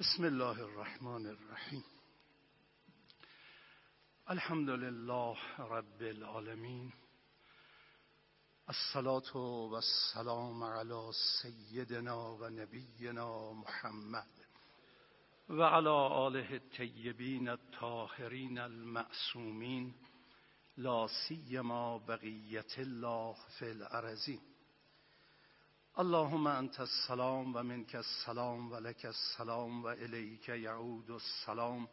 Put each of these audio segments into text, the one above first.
بسم الله الرحمن الرحیم. الحمد لله رب العالمین. الصلاة و السلام علی سیدنا و نبینا محمد و علی آله الطیبین الطاهرین المعصومین. لا سیما بقیت الله فی الارضین. اللهم انت السلام و منك السلام و لك السلام و الیک یعود السلام.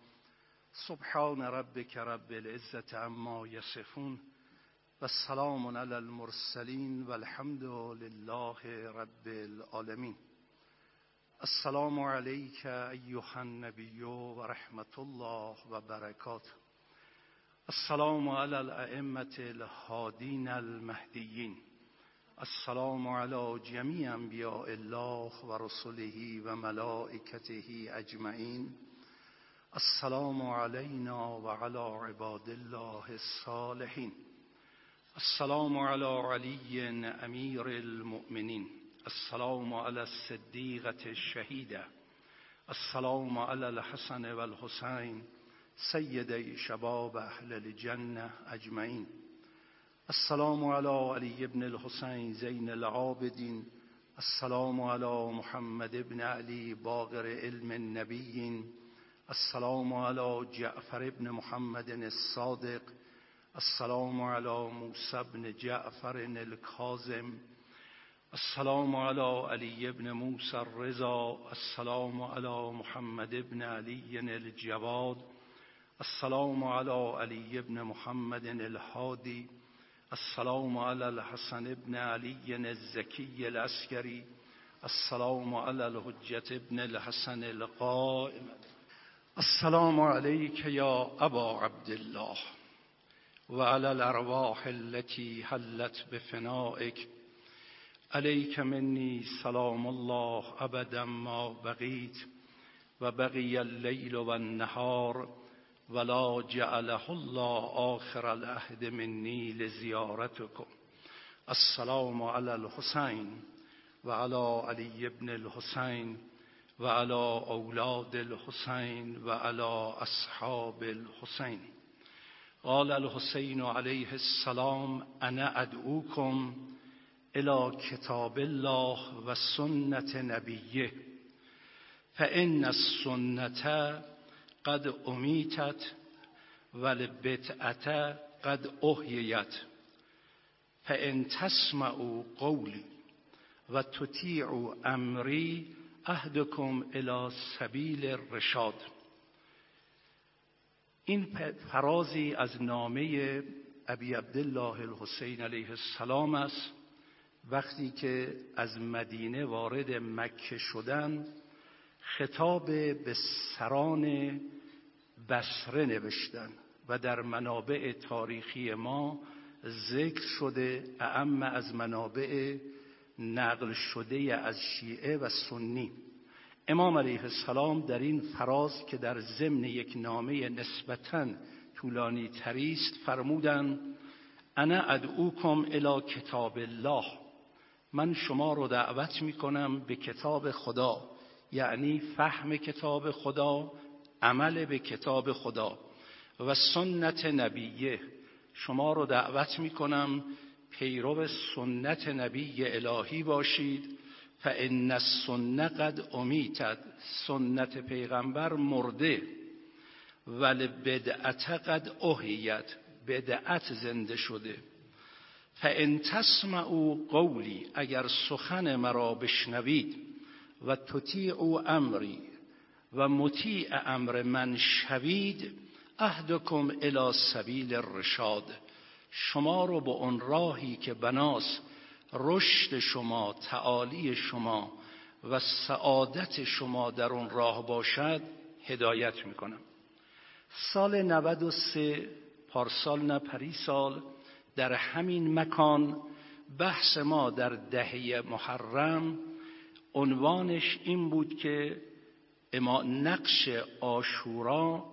سبحان ربك رب العزة عما یصفون و سلام علی المرسلین و الحمد لله رب العالمین. السلام علیک ایها النبی و رحمت الله و برکاته. السلام علی الائمه الهادین المهدیین. السلام علی جمیع انبیاء الله و رسله و ملائکته اجمعین. السلام علینا و علی عباد الله الصالحین. السلام علی علی امیر المؤمنین. السلام علی الصدیقة الشهیده. السلام علی الحسن و الحسین. سیدی شباب اهل الجنه اجمعین. السلام علی علی ابن الحسین زین العابدین. السلام علی محمد ابن علی باقر علم النبیین السلام علی جعفر ابن محمد الصادق. السلام علی موسی ابن جعفر الكاظم السلام علی علی ابن موسی الرضا. السلام علی محمد ابن علی الجواد. السلام علی علی ابن محمد الهادی. السلام علی الحسن ابن علی الزکی العسکری. السلام علی الحجة ابن الحسن القائم. السلام علیک یا ابا عبدالله و علی الارواح التي حلت بفنائك علیک منی سلام الله ابدا ما بقیت و بقی اللیل و النهار. ولا جعله الله آخر العهد منی لزیارتكم السلام علی الحسین و علی علی ابن الحسین و علی اولاد الحسین و علی اصحاب الحسین. قال الحسین علیه السلام انا ادعوكم الى کتاب الله و سنت نبیه. فان السنة قد امیتت و البدعة قد احییت. فان تسمعوا قولی و تطیعوا امری اهدکم الى سبیل الرشاد. این فرازی از نامه ابی عبدالله الحسین علیه السلام است. وقتی که از مدینه وارد مکه شدن خطاب به سران بسره نوشتن و در منابع تاریخی ما ذکر شده اعم از منابع نقل شده از شیعه و سنی. امام علیه السلام در این فراز که در ضمن یک نامه نسبتا طولانی تریست فرمودن انا ادعوکم الی کتاب الله. من شما رو دعوت می کنم به کتاب خدا یعنی فهم کتاب خدا عمل به کتاب خدا و سنت نبیه. شما رو دعوت می کنم پیرو سنت نبی الهی باشید. فان السنه قد امیتد سنت پیغمبر مرده. ول بدعت قد احیت بدعت زنده شده. فان تسمعوا قولی اگر سخن مرا بشنوید. و تطیعوا امری و مطیع امر من شوید اهدکم الی سبیل الرشاد. شما رو به اون راهی که بناس رشد شما تعالی شما و سعادت شما در اون راه باشد هدایت می‌کنم. سال 93 پارسال نه پریسال در همین مکان بحث ما در دهه محرم عنوانش این بود که اما نقش آشورا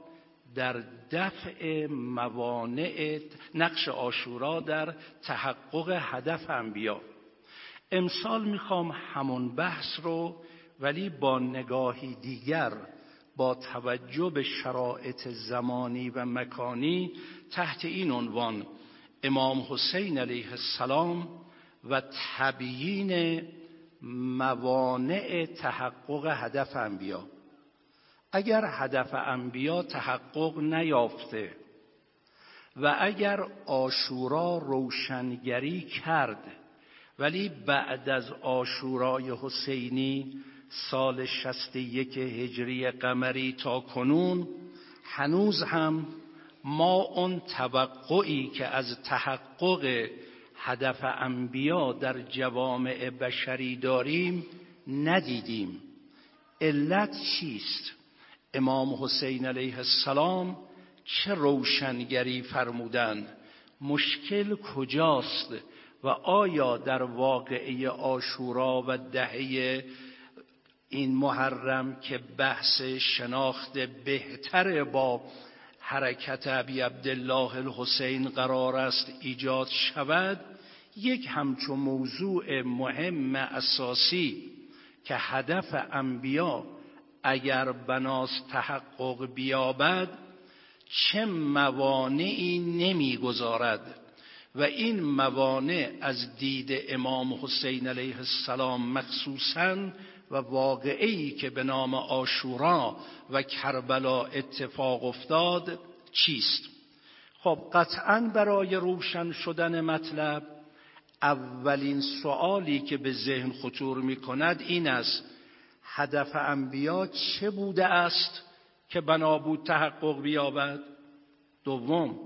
در دفع موانع نقش آشورا در تحقق هدف انبیا. امسال می‌خوام همون بحث رو ولی با نگاهی دیگر با توجه به شرایط زمانی و مکانی تحت این عنوان امام حسین علیه السلام و تبیین موانع تحقق هدف انبیا. اگر هدف انبیا تحقق نیافته و اگر آشورا روشنگری کرد ولی بعد از آشورای حسینی سال شست یک هجری قمری تا کنون هنوز هم ما اون توقعی که از تحقق هدف انبیا در جوامع بشری داریم ندیدیم. علت چیست؟ امام حسین علیه السلام چه روشنگری فرمودند مشکل کجاست و آیا در واقعه آشورا و دهه این محرم که بحث شناخت بهتر با حرکت ابی عبدالله الحسین قرار است ایجاد شود یک همچون موضوع مهم اساسی که هدف انبیا اگر بناس تحقق بیابد چه موانعی نمی‌گذارد؟ و این موانع از دید امام حسین علیه السلام مخصوصا و واقعی که به نام آشورا و کربلا اتفاق افتاد چیست؟ خب قطعا برای روشن شدن مطلب اولین سوالی که به ذهن خطور می کند این است هدف انبیا چه بوده است که بنا بود تحقق بیابد؟ دوم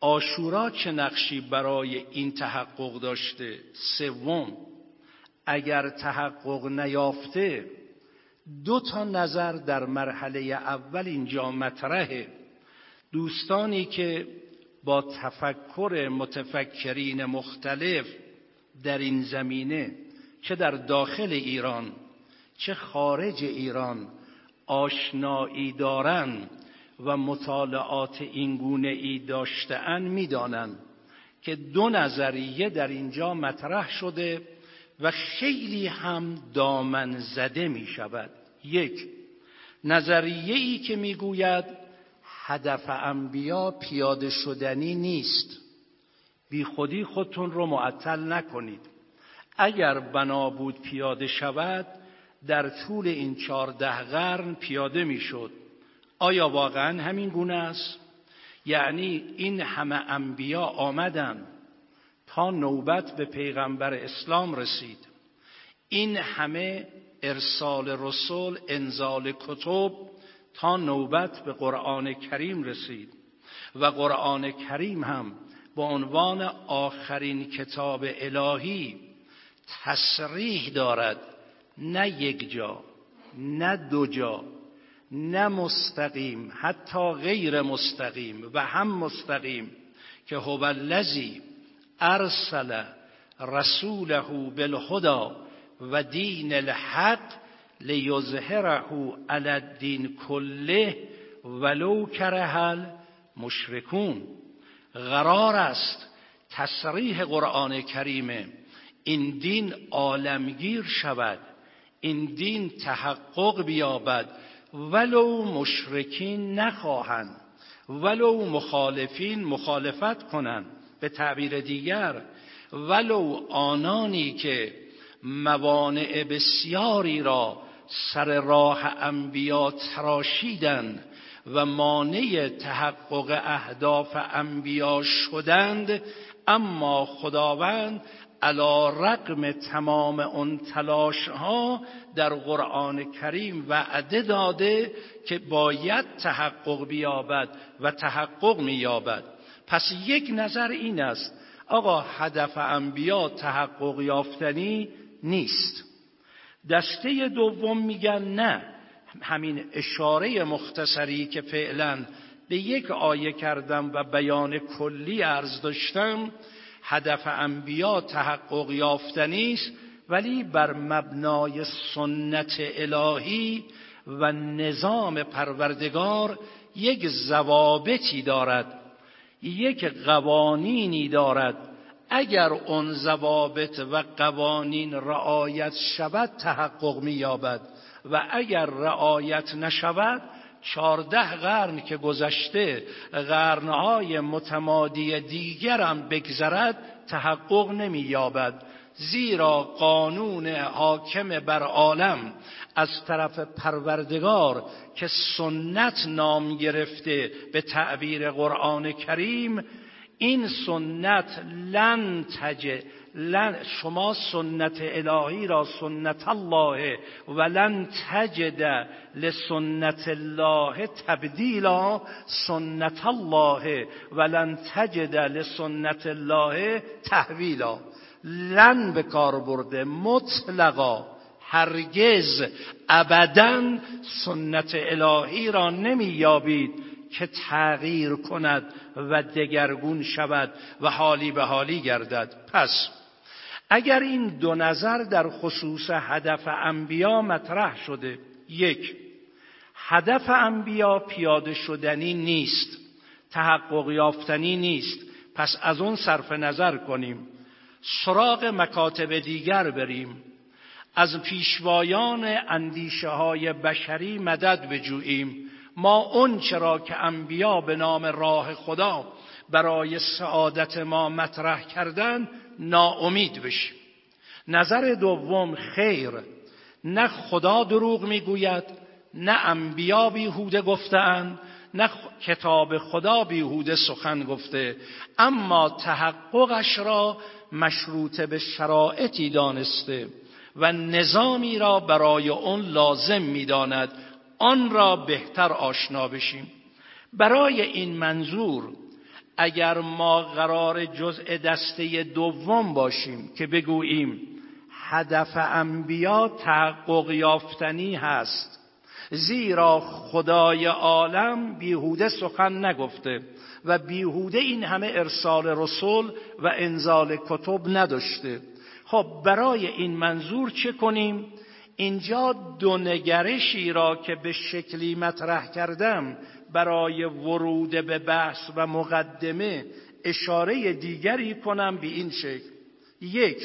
آشورا چه نقشی برای این تحقق داشته؟ سوم اگر تحقق نیافته دو تا نظر در مرحله اول اینجا مطرحه. دوستانی که با تفکر متفکرین مختلف در این زمینه چه در داخل ایران چه خارج ایران آشنایی دارند و مطالعات اینگونه ای داشتهاند می‌دانند که دو نظریه در اینجا مطرح شده و خیلی هم دامن زده می شود یک نظریه ای که می‌گوید هدف انبیا پیاده شدنی نیست. بی خودی خودتون رو معطل نکنید. اگر بنا بود پیاده شود در طول این چهارده قرن پیاده می‌شد. آیا واقعا همین گونه است؟ یعنی این همه انبیا آمدن تا نوبت به پیغمبر اسلام رسید. این همه ارسال رسول انزال کتب تا نوبت به قرآن کریم رسید. و قرآن کریم هم به عنوان آخرین کتاب الهی تصریح دارد. نه یک جا نه دو جا نه مستقیم حتی غیر مستقیم و هم مستقیم که هو الذی ارسل رسوله بالهدى و دین الحق لیظهره علی الدین کله ولو کره المشرکون. قرار است تصریح قرآن کریم این دین عالمگیر شود. این دین تحقق بیابد. ولو مشرکین نخواهند ولو مخالفین مخالفت کنند. به تعبیر دیگر ولو آنانی که موانع بسیاری را سر راه انبیا تراشیدند و مانع تحقق اهداف انبیا شدند اما خداوند علا رقم تمام اون تلاش ها در قرآن کریم وعده داده که باید تحقق بیابد و تحقق مییابد. پس یک نظر این است آقا هدف انبیا تحقق یافتنی نیست. دسته دوم میگن نه همین اشاره مختصری که فعلا به یک آیه کردم و بیان کلی ارز داشتم. هدف انبیا تحقق یافتنی است ولی بر مبنای سنت الهی و نظام پروردگار یک ضوابطی دارد یک قوانینی دارد. اگر اون ضوابط و قوانین رعایت شود تحقق مییابد. و اگر رعایت نشود چارده قرن که گذشته قرنهای متمادی دیگرم بگذرد تحقق نمییابد. زیرا قانون حاکم بر عالم از طرف پروردگار که سنت نام گرفته به تعبیر قرآن کریم این سنت لن تجه لن شما سنت الهی را سنت الله ولن تجد لسنت الله تبدیلا سنت الله ولن تجد لسنت الله تحویلا. لن به کار برده مطلقا هرگز ابدا سنت الهی را نمییابید که تغییر کند و دگرگون شود و حالی به حالی گردد. پس اگر این دو نظر در خصوص هدف انبیا مطرح شده یک هدف انبیا پیاده شدنی نیست تحقق یافتنی نیست پس از اون صرف نظر کنیم سراغ مکاتب دیگر بریم از پیشوایان اندیشه های بشری مدد بجوییم ما اون چرا که انبیا به نام راه خدا برای سعادت ما مطرح کردن ناامید بشیم نظر دوم خیر. نه خدا دروغ می‌گوید نه انبیا بیهوده گفتهاند نه کتاب خدا بیهوده سخن گفته. اما تحققش را مشروط به شرایطی دانسته و نظامی را برای اون لازم می‌داند. آن را بهتر آشنا بشیم. برای این منظور اگر ما قرار جزء دسته دوم باشیم که بگوییم هدف انبیا تحقق یافتنی هست زیرا خدای عالم بیهوده سخن نگفته و بیهوده این همه ارسال رسول و انزال کتب نداشته. خب برای این منظور چه کنیم؟ اینجا دو نگرشی را که به شکلی مطرح کردم برای ورود به بحث و مقدمه اشاره دیگری کنم به این شکل. یک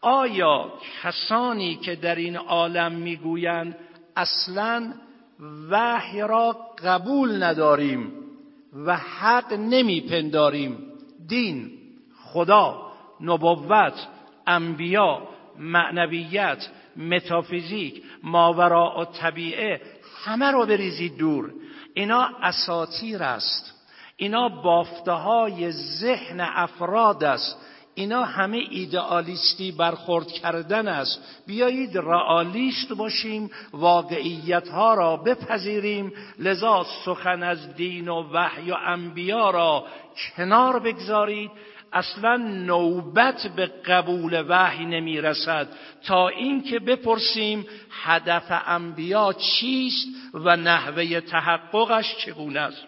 آیا کسانی که در این عالم می‌گویند اصلا وحی را قبول نداریم و حق نمیپنداریم؟ دین خدا نبوت انبیا معنویت متافیزیک ماورا و طبیعه همه رو بریزید دور. اینا اساتیر است. اینا بافته های ذهن افراد است. اینا همه ایدئالیستی برخورد کردن است. بیایید رئالیست باشیم واقعیت ها را بپذیریم. لذا سخن از دین و وحی و انبیا را کنار بگذارید. اصلا نوبت به قبول وحی نمی رسد تا اینکه بپرسیم هدف انبیا چیست و نحوه تحققش چگونه است.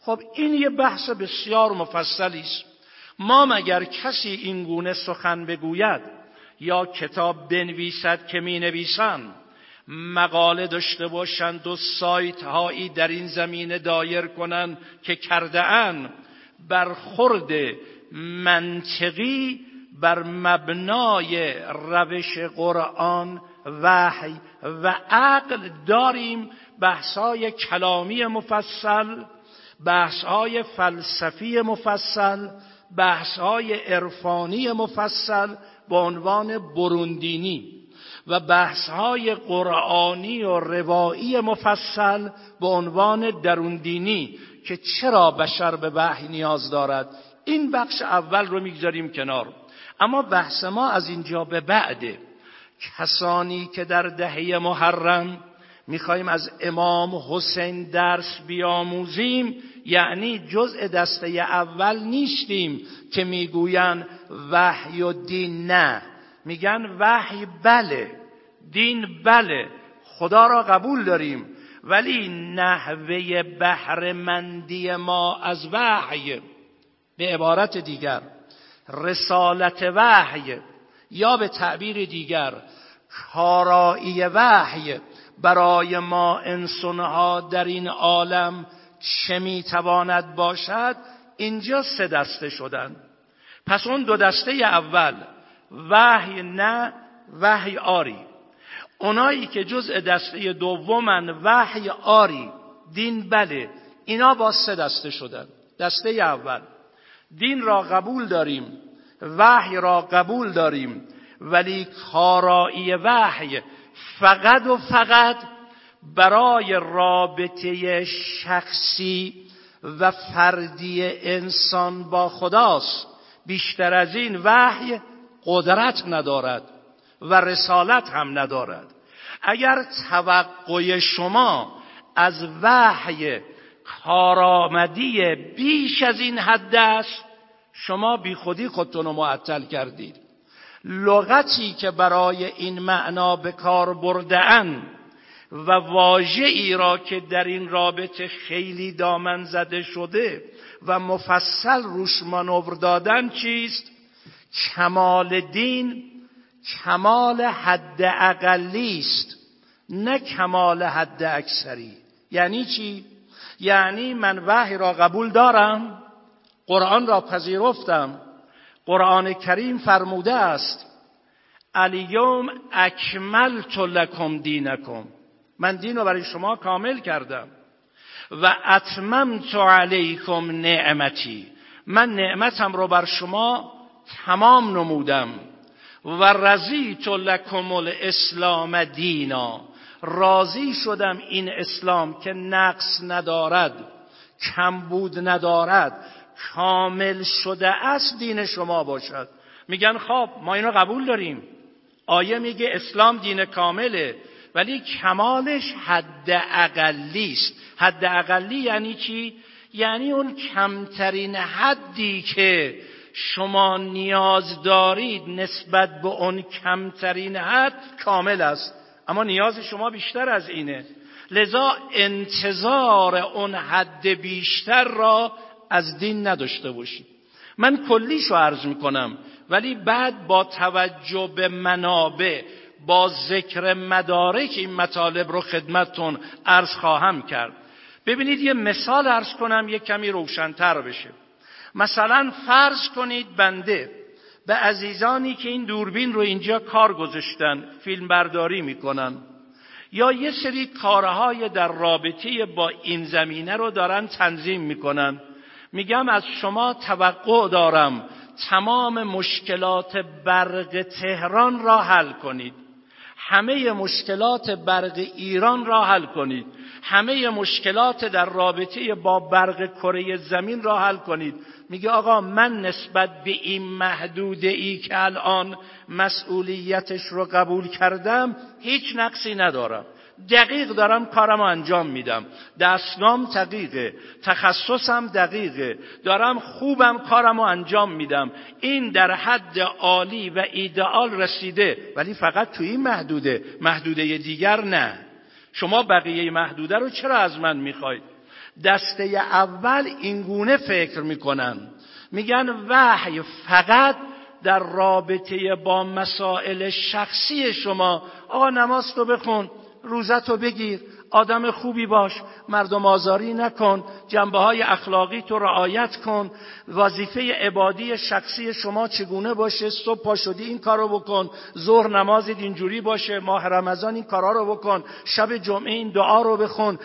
خب این یه بحث بسیار مفصلی است. ما مگر کسی این گونه سخن بگوید یا کتاب بنویسد که می نویسند مقاله داشته باشند و سایت هایی در این زمینه دایر کنند که کرده اند برخورد منطقی بر مبنای روش قرآن وحی و عقل داریم. بحثای کلامی مفصل بحثهای فلسفی مفصل بحثهای عرفانی مفصل به عنوان بروندینی و بحثهای قرآنی و روایی مفصل به عنوان دروندینی که چرا بشر به وحی نیاز دارد؟ این بخش اول رو می‌گذاریم کنار. اما بحث ما از اینجا به بعده کسانی که در دهه محرم می‌خوایم از امام حسین درس بیاموزیم یعنی جزء دسته اول نیستیم که می‌گویند وحی و دین نه. میگن وحی بله دین بله خدا را قبول داریم ولی نحوه بهرهمندی ما از وحی به عبارت دیگر. رسالت وحی یا به تعبیر دیگر. کارایی وحی برای ما انسانها در این عالم چه می‌تواند باشد؟ اینجا سه دسته شدن. پس اون دو دسته اول وحی نه وحی آری. اونایی که جزء دسته دومن وحی آری دین بله اینا با سه دسته شدن. دسته اول. دین را قبول داریم وحی را قبول داریم ولی کارایی وحی فقط و فقط برای رابطه شخصی و فردی انسان با خداست. بیشتر از این وحی قدرت ندارد و رسالت هم ندارد. اگر توقع شما از وحی کارآمدی بیش از این حد است. شما بی خودی خودتون رو معطل کردید. لغتی که برای این معنا به کار بردهاند و واژه ای را که در این رابطه خیلی دامن زده شده و مفصل روش مانور دادن چیست؟ کمال دین کمال حد اقلی است نه کمال حد اکثری. یعنی چی؟ یعنی من وحی را قبول دارم قرآن را پذیرفتم. قرآن کریم فرموده است الیوم اکملت لکم دینکم. من دین رو برای شما کامل کردم. و اتممت علیکم نعمتی. من نعمتم رو بر شما تمام نمودم. و رضیت لکم الاسلام دینا. راضی شدم این اسلام که نقص ندارد کمبود ندارد کامل شده است دین شما باشد. میگن خب ما اینو قبول داریم. آیه میگه اسلام دین کامله ولی کمالش حد اقلی است حد اقلی یعنی چی؟ یعنی اون کمترین حدی که شما نیاز دارید نسبت به اون کمترین حد کامل است. اما نیاز شما بیشتر از اینه. لذا انتظار اون حد بیشتر را از دین نداشته باشید. من کلیشو عرض می‌کنم ولی بعد با توجه به منابع با ذکر مدارک این مطالب رو خدمتتون عرض خواهم کرد. ببینید یه مثال عرض کنم یه کمی روشنتر بشه. مثلا فرض کنید بنده. به عزیزانی که این دوربین رو اینجا کار گذاشتن فیلم برداری می‌کنن. یا یه سری کارهای در رابطه با این زمینه رو دارن تنظیم می‌کنن. میگم از شما توقع دارم تمام مشکلات برق تهران را حل کنید. همه مشکلات برق ایران را حل کنید. همه مشکلات در رابطه با برق کره زمین را حل کنید. میگه آقا من نسبت به این محدوده ای که الان مسئولیتش رو قبول کردم هیچ نقصی ندارم. دقیق دارم کارم انجام میدم. دستگام دقیقه تخصصم دقیقه دارم خوبم کارم انجام میدم. این در حد عالی و ایدئال رسیده ولی فقط تو این محدوده محدوده دیگر نه. شما بقیه محدوده رو چرا از من می‌خواید؟ دسته اول اینگونه فکر می‌کنن. میگن وحی فقط در رابطه با مسائل شخصی شما. آقا نماز تو بخون روزت رو بگیر. آدم خوبی باش مردم آزاری نکن جنبه های اخلاقی تو رعایت کن وظیفه عبادی شخصی شما چگونه باشه؟ صبح پا شدی این کارو بکن. ظهر نمازید اینجوری باشه ماه رمضان این کارا رو بکن. شب جمعه این دعا رو بخون.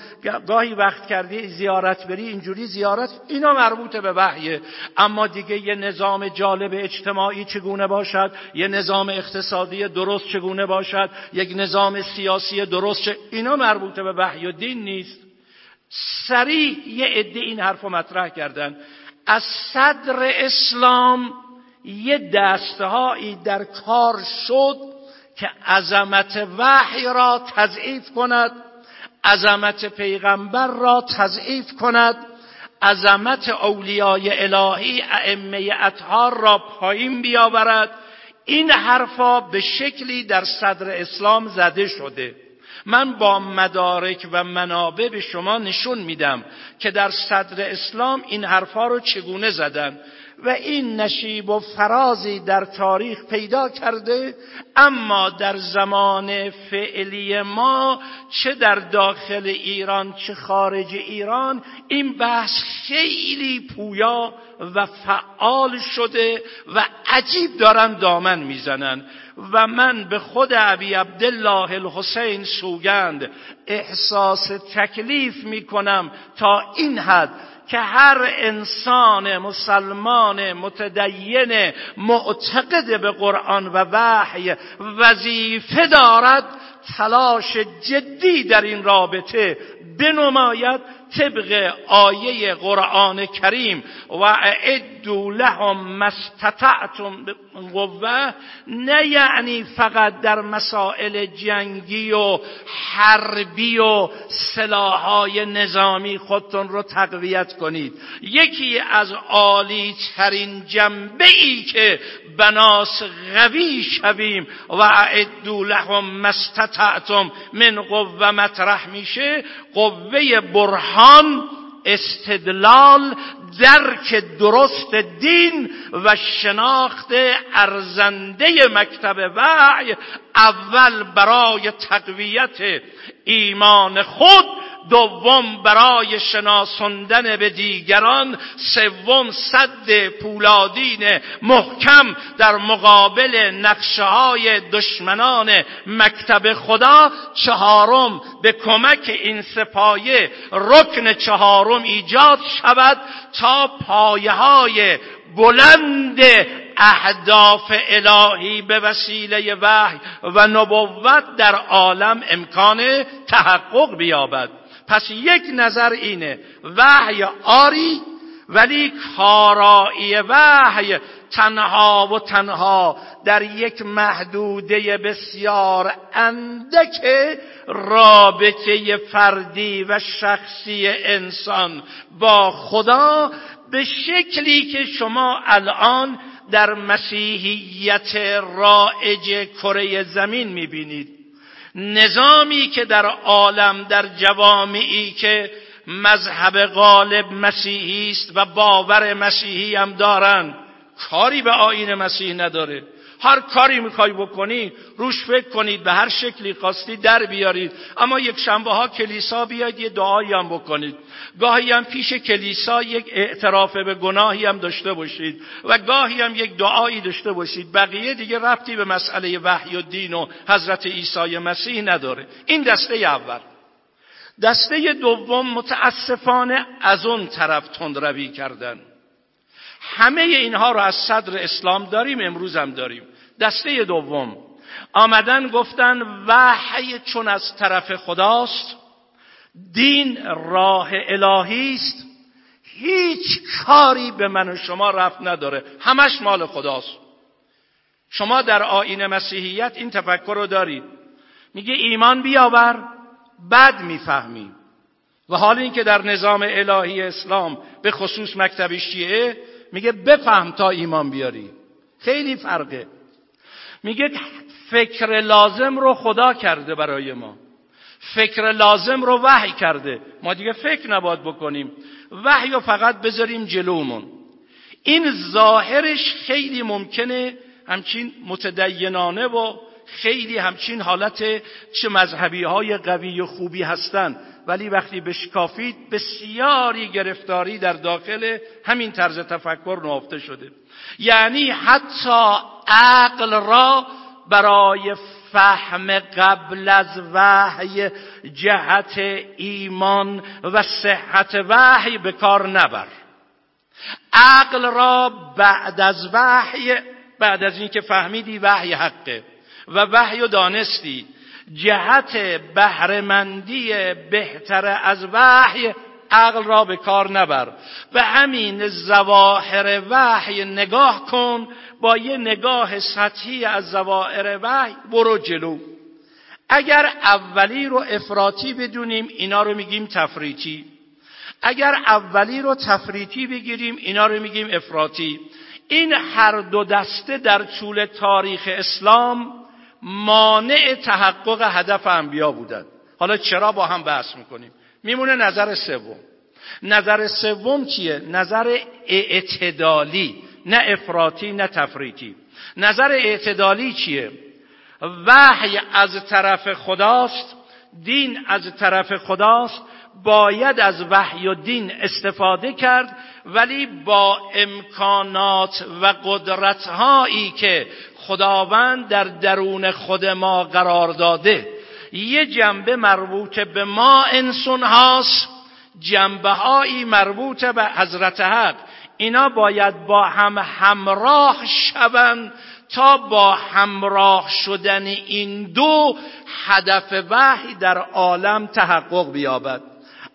گاهی وقت کردی زیارت بری اینجوری زیارت. اینا مربوط به وحیه اما دیگه یه نظام جالب اجتماعی چگونه باشد؟ یه نظام اقتصادی درست چگونه باشد؟ یک نظام سیاسی درست چه... اینا مربوط به وحی و دین نیست. سریع یه عده این حرف مطرح کردن. از صدر اسلام یه دستهایی در کار شد که عظمت وحی را تضعیف کند عظمت پیغمبر را تضعیف کند عظمت اولیای الهی ائمه اطهار را پایین بیاورد. این حرفا به شکلی در صدر اسلام زده شده. من با مدارک و منابع به شما نشون میدم که در صدر اسلام این حرفا رو چگونه زدن؟ و این نشیب و فرازی در تاریخ پیدا کرده اما در زمان فعلی ما چه در داخل ایران چه خارج ایران این بحث خیلی پویا و فعال شده و عجیب دارن دامن می‌زنن. و من به خود ابی عبدالله الحسین سوگند احساس تکلیف می کنم تا این حد که هر انسان مسلمان متدین معتقد به قرآن و وحی وظیفه دارد تلاش جدی در این رابطه بنماید طبق آیه قرآن کریم. و اعدو لهم مستطعتم قوه نه یعنی فقط در مسائل جنگی و حربی و سلاحهای نظامی خودتون رو تقویت کنید. یکی از عالی ترین جنبه ای که بناس قوی شویم و اعدو لهم مستطعتم من قوه مطرح میشه قوه برهان استدلال درک درست دین و شناخت ارزنده مکتب وحی اول برای تقویت ایمان خود دوم برای شناساندن به دیگران سوم صد پولادین محکم در مقابل نقشه های دشمنان مکتب خدا چهارم به کمک این سپایه رکن چهارم ایجاد شود تا پایه های بلند اهداف الهی به وسیله وحی و نبوت در عالم امکان تحقق بیابد. پس یک نظر اینه وحی آری ولی کارایی وحی تنها و تنها در یک محدوده بسیار اندک رابطه فردی و شخصی انسان با خدا به شکلی که شما الان در مسیحیت رائج کره زمین می‌بینید. نظامی که در عالم در جوامعی که مذهب غالب مسیحی است و باور مسیحی هم دارن کاری به آین مسیح نداره. هر کاری می‌خوای بکنی روش فکر کنید به هر شکلی خواستی در بیارید اما یک شنبه ها کلیسا بیاید یه دعایی هم بکنید. گاهی هم پیش کلیسا یک اعتراف به گناهی هم داشته باشید و گاهی هم یک دعایی داشته باشید. بقیه دیگه ربطی به مسئله وحی و دین و حضرت عیسی مسیح نداره. این دسته اول. دسته دوم متاسفانه از اون طرف تندروی کردن. همه اینها رو از صدر اسلام داریم امروز هم داریم. دسته دوم. آمدن گفتن وحی چون از طرف خداست. دین راه الهی است. هیچ کاری به من و شما رفت نداره. همش مال خداست. شما در آین مسیحیت این تفکر رو دارید میگه ایمان بیاور بد می‌فهمیم و حال این که در نظام الهی اسلام به خصوص مکتب شیعه میگه بفهم تا ایمان بیاری. خیلی فرقه. میگه فکر لازم رو خدا کرده برای ما. فکر لازم رو وحی کرده. ما دیگه فکر نباید بکنیم. وحی رو فقط بذاریم جلومون. این ظاهرش خیلی ممکنه همچین متدینانه و خیلی همچین حالت چه مذهبی های قوی و خوبی هستند. ولی وقتی بشکافید بسیاری گرفتاری در داخل همین طرز تفکر نهفته شده. یعنی حتی عقل را برای فهم قبل از وحی جهت ایمان و صحت وحی به کار نبر. عقل را بعد از وحی بعد از اینکه فهمیدی وحی حقه و وحی و دانستی جهت بهرهمندی بهتر از وحی عقل را به کار نبر. به همین زواهر وحی نگاه کن با یه نگاه سطحی از زواهر وحی برو جلو. اگر اولی رو افراطی بدونیم اینا رو میگیم تفریطی. اگر اولی رو تفریطی بگیریم اینا رو میگیم افراطی. این هر دو دسته در طول تاریخ اسلام مانع تحقق هدف انبیا بودند حالا چرا با هم بحث می‌کنیم؟ میمونه نظر سوم. نظر سوم چیه؟ نظر اعتدالی نه افراطی نه تفریطی. نظر اعتدالی چیه؟ وحی از طرف خداست دین از طرف خداست باید از وحی و دین استفاده کرد ولی با امکانات و قدرتهایی که خداوند در درون خود ما قرار داده یه جنبه مربوط به ما انسان هاست. جنبه هایی مربوط به حضرت حق. اینا باید با هم همراه شوند تا با همراه شدن این دو هدف وحی در عالم تحقق بیابد.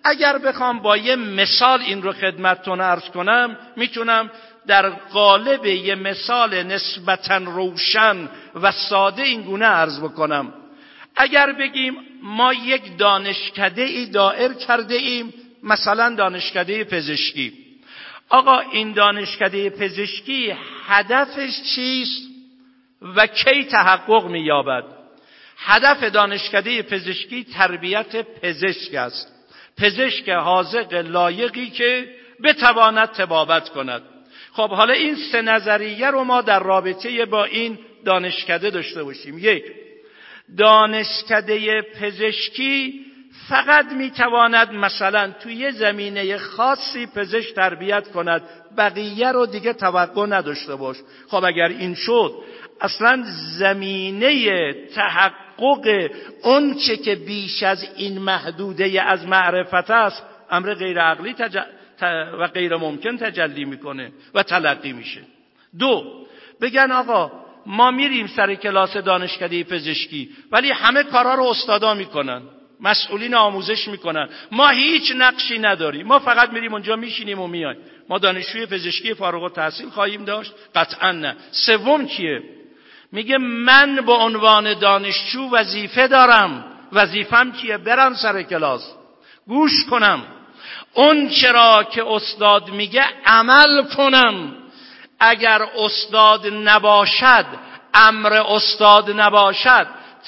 اگر بخوام با یه مثال این رو خدمتتون ارز کنم می‌تونم در قالب یه مثال نسبتا روشن و ساده این گونه ارز بکنم. اگر بگیم ما یک دانشکده ای دائر کرده ایم مثلا دانشکده پزشکی. آقا این دانشکده پزشکی هدفش چیست و کی تحقق مییابد؟ هدف دانشکده پزشکی تربیت پزشک است. پزشک حاضق لایقی که بتواند تبابت کند. خب حالا این سه نظریه رو ما در رابطه با این دانشکده داشته باشیم. یک دانشکده پزشکی فقط می‌تواند مثلا توی یه زمینه خاصی پزشک تربیت کند بقیه رو دیگه توقع نداشته باش. خب اگر این شد اصلا زمینه تحقق اونچه که بیش از این محدوده از معرفت است امر غیر عقلی و غیر ممکن تجلی می‌کنه و تلقی میشه. دو بگن آقا ما میریم سر کلاس دانشکده پزشکی ولی همه کارا رو استادا می‌کنن مسئولین آموزش می‌کنن. ما هیچ نقشی نداریم. ما فقط میریم اونجا میشینیم و میایم. ما دانشجوی پزشکی فارغ التحصیل خواهیم داشت. قطعا نه. سوم کیه میگه من به عنوان دانشجو وظیفه دارم. وظیفم کیه برم سر کلاس. گوش کنم. اون چرا که استاد میگه عمل کنم. اگر استاد نباشد امر استاد نباشد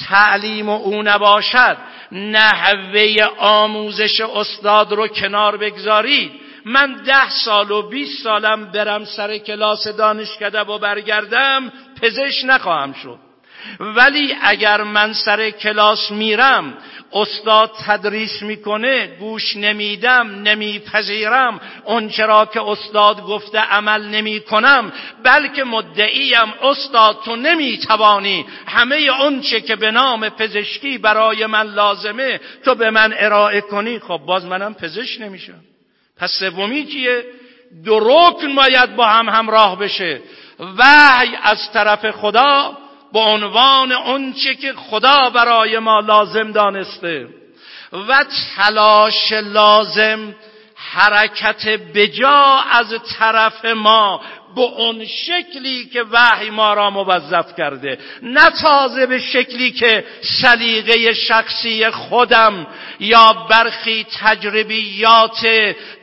تعلیم او نباشد نحوه آموزش استاد رو کنار بگذارید. من ده سال و بیست سالم برم سر کلاس دانشکده و برگردم پزشک نخواهم شد. ولی اگر من سر کلاس میرم استاد تدریس می‌کنه گوش نمیدم نمیپذیرم اونچه را که استاد گفته عمل نمی‌کنم بلکه مدعیم استاد تو نمی‌توانی. همه اونچه که به نام پزشکی برای من لازمه تو به من ارائه کنی. خب باز منم پزشک نمیشم. پس سومی کیه دو رکن باید با هم همراه بشه. وحی از طرف خدا به عنوان اونچه که خدا برای ما لازم دانسته و تلاش لازم حرکت بجا از طرف ما به اون شکلی که وحی ما را موظف کرده. نه تازه به شکلی که سلیقه شخصی خودم یا برخی تجربیات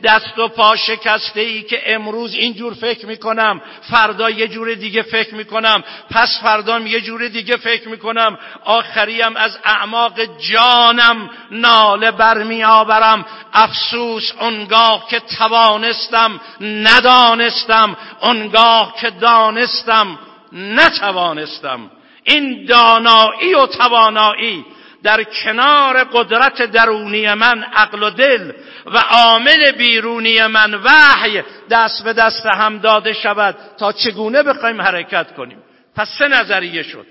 دست و پا شکسته ای که امروز اینجور فکر می‌کنم فردا یه جور دیگه فکر می‌کنم پس فردام یه جور دیگه فکر می‌کنم. آخریم از اعماق جانم ناله برمیآورم. افسوس اونگاه که توانستم ندانستم. اونگاه که دانستم نتوانستم. این دانایی و توانایی در کنار قدرت درونی من عقل و دل و عامل بیرونی من وحی دست به دست هم داده شود تا چگونه بخوایم حرکت کنیم. پس سه نظریه شد.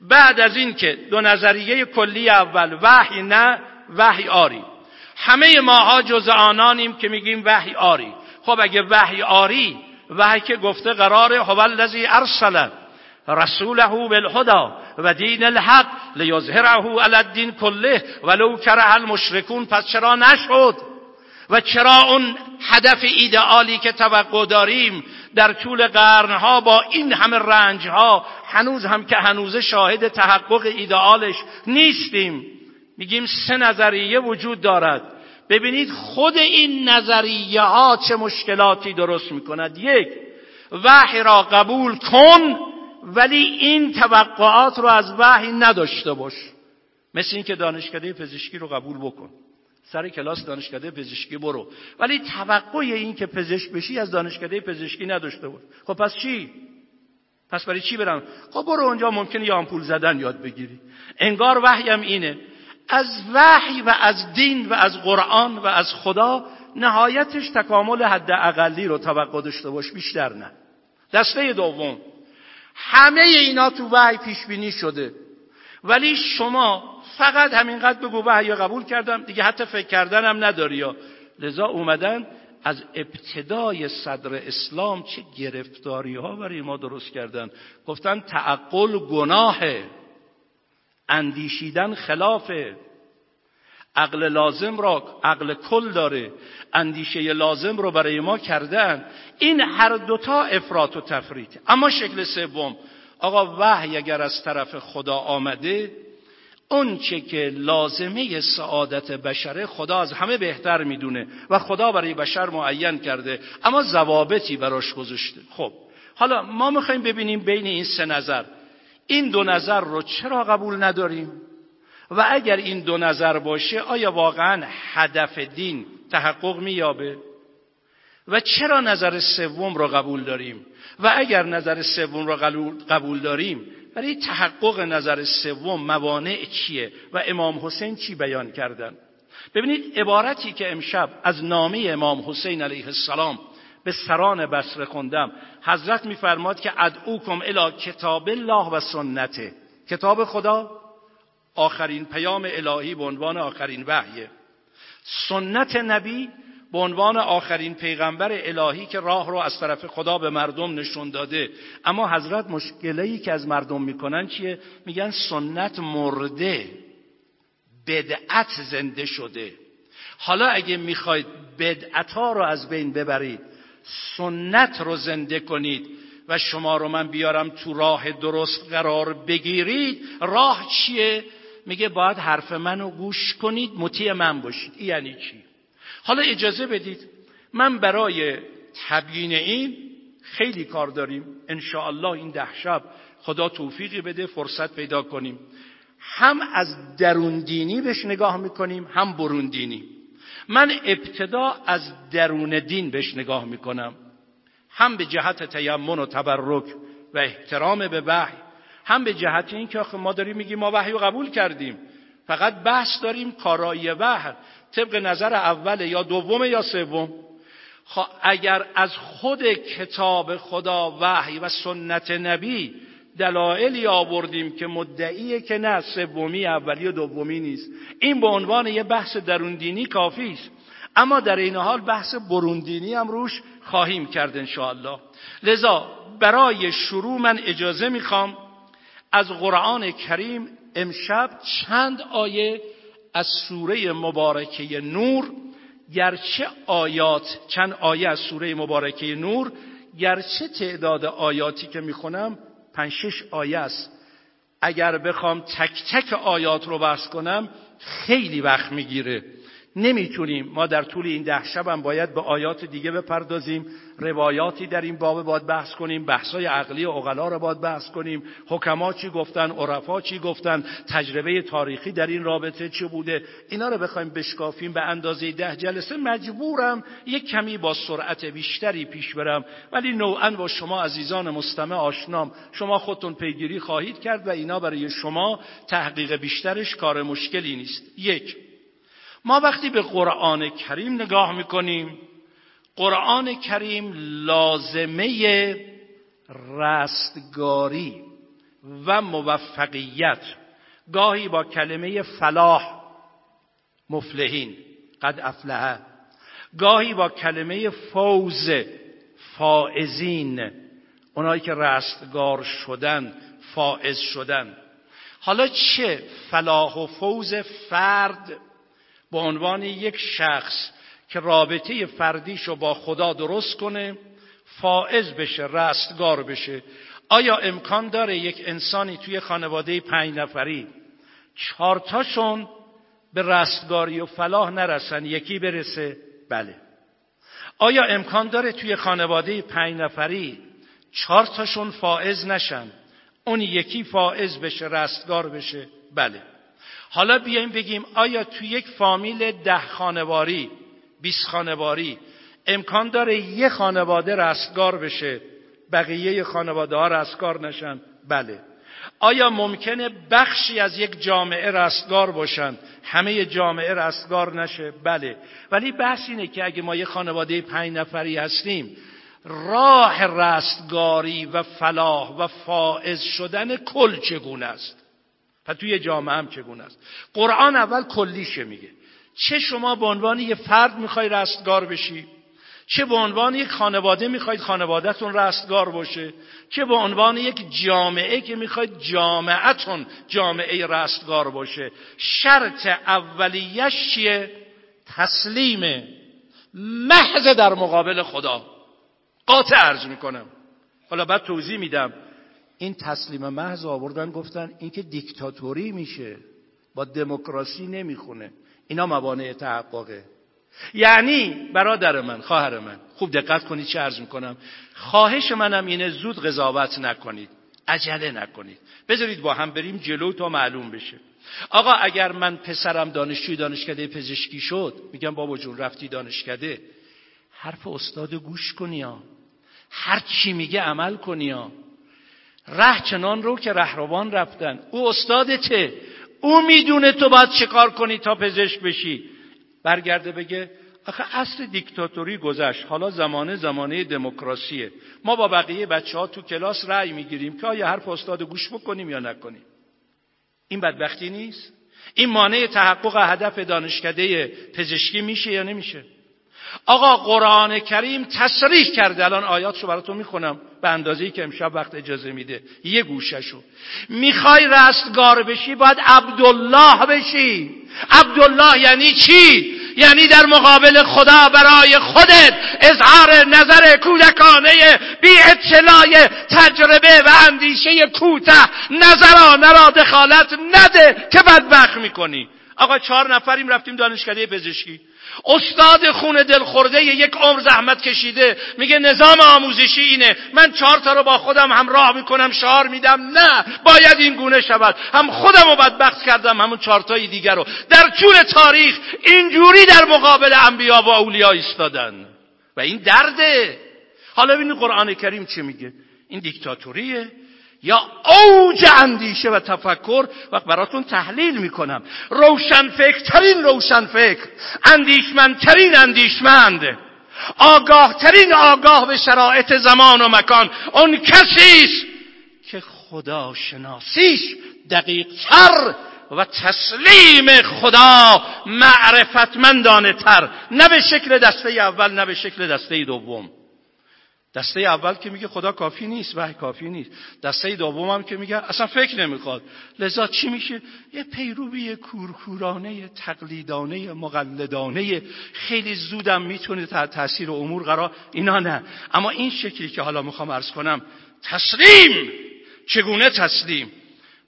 بعد از این که دو نظریه کلی اول وحی نه وحی آری. همه ماها جز آنانیم که میگیم وحی آری. خب اگه وحی آری وحی که گفته قرار هو الذی ارسل رسوله بالهدى و دین الحق لیظهره علی الدین کله ولو کره المشرکون پس چرا نشد؟ و چرا اون هدف ایدئالی که توقع داریم در طول قرنها با این همه رنجها هنوز هم که هنوز شاهد تحقق ایدئالش نیستیم؟ میگیم سه نظریه وجود دارد. ببینید خود این نظریه ها چه مشکلاتی درست می‌کند. یک وحی را قبول کن ولی این توقعات رو از وحی نداشته باش. مثل اینکه دانشکده پزشکی رو قبول بکن. سر کلاس دانشکده پزشکی برو. ولی توقع این که پزشک بشی از دانشکده پزشکی نداشته باش. خب پس چی؟ پس برای چی برم؟ خب برو اونجا ممکنه یه آمپول زدن یاد بگیری. انگار وحیم اینه. از وحی و از دین و از قرآن و از خدا نهایتش تکامل حد اقلی رو توقع داشته باش بیشتر نه. دسته دوم. همه اینا تو وحی پیش بینی شده. ولی شما فقط همینقدر بگو وحی قبول کردم دیگه حتی فکر کردنم نداری یا. لذا اومدن از ابتدای صدر اسلام چه گرفتاری ها برای ما درست کردن. گفتن تعقل گناهه. اندیشیدن خلافه عقل لازم را عقل کل داره. اندیشه لازم رو برای ما کردن. این هر دوتا افراط و تفریط. اما شکل سوم آقا وحی اگر از طرف خدا آمده اون چه که لازمه سعادت بشره خدا از همه بهتر می‌دونه و خدا برای بشر معین کرده اما ضوابطی براش گذاشته. خب حالا ما می‌خوایم ببینیم بین این سه نظر. این دو نظر رو چرا قبول نداریم؟ و اگر این دو نظر باشه آیا واقعا هدف دین تحقق مییابه؟ و چرا نظر سوم رو قبول داریم؟ و اگر نظر سوم رو قبول داریم برای تحقق نظر سوم موانع چیه؟ و امام حسین چی بیان کردن؟ ببینید عبارتی که امشب از نامه امام حسین علیه السلام به سران بصره خوندم. حضرت میفرماد که ادعوکم الی کتاب الله و سنته. کتاب خدا؟ آخرین پیام الهی به عنوان آخرین وحیه. سنت نبی به عنوان آخرین پیغمبر الهی که راه رو از طرف خدا به مردم نشون داده. اما حضرت مشکلی که از مردم می‌کنن چیه؟ میگن سنت مرده. بدعت زنده شده. حالا اگه می‌خواید بدعت ها رو از بین ببرید سنت رو زنده کنید و شما رو من بیارم تو راه درست قرار بگیرید. راه چیه؟ میگه باید حرف منو گوش کنید مطیع من باشید. یعنی چی؟ حالا اجازه بدید من برای تبیین این خیلی کار داریم. الله این ده شب خدا توفیقی بده فرصت پیدا کنیم. هم از درون دینی بهش نگاه می‌کنیم هم برون دینی. من ابتدا از درون دین بهش نگاه می‌کنم. هم به جهت تیمن و تبرک و احترام به وحی هم به جهت این که ما داریم میگیم ما وحی رو قبول کردیم. فقط بحث داریم کارایی وحی طبق نظر اول یا دوم یا سوم. خب اگر از خود کتاب خدا وحی و سنت نبی دلایلی آوردیم که مدعیه که نه سومی اولی و دومی نیست. این به عنوان یه بحث درون دینی کافی است. اما در این حال بحث بروندینی هم روش خواهیم کرد انشاءالله. لذا برای شروع من اجازه می‌خوام از قرآن کریم امشب چند آیه از سوره مبارکه نور گرچه آیات چند آیه از سوره مبارکه نور گرچه تعداد آیاتی که می‌خونم پنج شش آیه است. اگر بخوام تک تک آیات رو بحث کنم خیلی وقت می‌گیره. نمی‌تونیم ما در طول این ده شب باید به آیات دیگه بپردازیم روایاتی در این باب باید بحث کنیم بحثای عقلی و اغلا رو باید بحث کنیم حکما چی گفتن عرفا چی گفتن تجربه تاریخی در این رابطه چه بوده؟ اینا رو بخوایم بشکافیم به اندازه ده جلسه مجبورم یک کمی با سرعت بیشتری پیش برم. ولی نوعا با شما عزیزان مستمع آشنام شما خودتون پیگیری خواهید کرد و اینا برای شما تحقیق بیشترش کار مشکلی نیست. یک ما وقتی به قرآن کریم نگاه می‌کنیم قرآن کریم لازمه رستگاری و موفقیت. گاهی با کلمه فلاح مفلحین قد افلحه گاهی با کلمه فوز فائزین اونایی که رستگار شدن فائز شدن. حالا چه فلاح و فوز فرد به عنوان یک شخص که رابطه فردیشو با خدا درست کنه فائز بشه رستگار بشه. آیا امکان داره یک انسانی توی خانواده پنج نفری چهارتاشون به رستگاری و فلاح نرسن یکی برسه؟ بله. آیا امکان داره توی خانواده پنج نفری چهار تاشون فائز نشن اون یکی فائز بشه رستگار بشه؟ بله. حالا بیایم بگیم آیا تو یک فامیل ده خانواری بیست خانواری امکان داره یه خانواده رستگار بشه بقیه خانواده ها رستگار نشن؟ بله. آیا ممکنه بخشی از یک جامعه رستگار باشند همه جامعه رستگار نشه؟ بله. ولی بحث اینه که اگه ما یه خانواده پنج نفری هستیم راه رستگاری و فلاح و فائز شدن کل چگونه است؟ و توی جامعه هم چگونه است؟ قرآن اول کلیشه میگه. چه شما به عنوان یه فرد می‌خوای رستگار بشی؟ چه به عنوان یک خانواده می‌خواید خانوادهتون رستگار باشه؟ چه به عنوان یک جامعه که می‌خواید جامعهتون جامعه رستگار باشه؟ شرط اولیش چیه؟ تسلیم محض در مقابل خدا. قاطع عرض می‌کنم. حالا بعد توضیح میدم. این تسلیم محض آوردن گفتن این که دیکتاتوری میشه. با دموکراسی نمی‌خونه. اینا موانع تحققه. یعنی برادر من خواهر من خوب دقت کنید چه عرض می‌کنم. خواهش منم اینه زود قضاوت نکنید. عجله نکنید. بذارید با هم بریم جلو تا معلوم بشه. آقا اگر من پسرم دانشجوی دانشکده پزشکی شد میگم بابا جون رفتی دانشکده. حرف استاد گوش کنی هر چی میگه عمل کنی ره چنان رو که رهروان رفتن. او استادته او می‌دونه تو باید چه کار کنی تا پزشک بشی. برگرده بگه آخه اصل دیکتاتوری گذشت. حالا زمانه زمانه دموکراسیه. ما با بقیه بچه ها تو کلاس رأی می‌گیریم که آیا حرف استاد گوش بکنیم یا نکنیم. این بدبختی نیست؟ این مانع تحقق هدف دانشکده پزشکی میشه یا نمیشه؟ آقا قرآن کریم تصریح کرده. الان آیاتشو براتون می‌خونم. به اندازه‌ای که امشب وقت اجازه میده. یه گوششو می‌خوای رستگار بشی باید عبدالله بشی. عبدالله یعنی چی؟ یعنی در مقابل خدا برای خودت. اظهار نظر کودکانه بی اطلاع تجربه و اندیشه کوته نظرانه را دخالت نده که بدبخت می‌کنی. آقا چهار نفریم رفتیم دانشکده پزشکی. استاد خون دل خورده یک عمر زحمت کشیده. میگه نظام آموزشی اینه. من چهار تا رو با خودم همراه می‌کنم شعار میدم. نه باید این گونه شود. هم خودم رو بدبخت کردم همون چهار تای دیگر رو. در طول تاریخ اینجوری در مقابل انبیا و اولیا ایستادن. و این درده. حالا ببینید قرآن کریم چه میگه؟ این دیکتاتوریه. یا اوج اندیشه و تفکر و براتون تحلیل می‌کنم. روشن فکرترین روشن فکر اندیشمندترین اندیشمند آگاه ترین آگاه به شرایط زمان و مکان اون کسی است که خدا شناسیش دقیق تر و تسلیم خدا معرفتمندانه تر نه به شکل دسته اول نه به شکل دسته دوم. دسته اول که میگه خدا کافی نیست وحی کافی نیست. دسته دوم هم که میگه اصلا فکر نمی‌خواد. لذا چی میشه؟ یه پیروی کورکورانه تقلیدانه مقلدانه. خیلی زودم می‌تونه تحت تاثیر امور قرار اینا نه. اما این شکلی که حالا می‌خوام ارز کنم تسلیم! چگونه تسلیم؟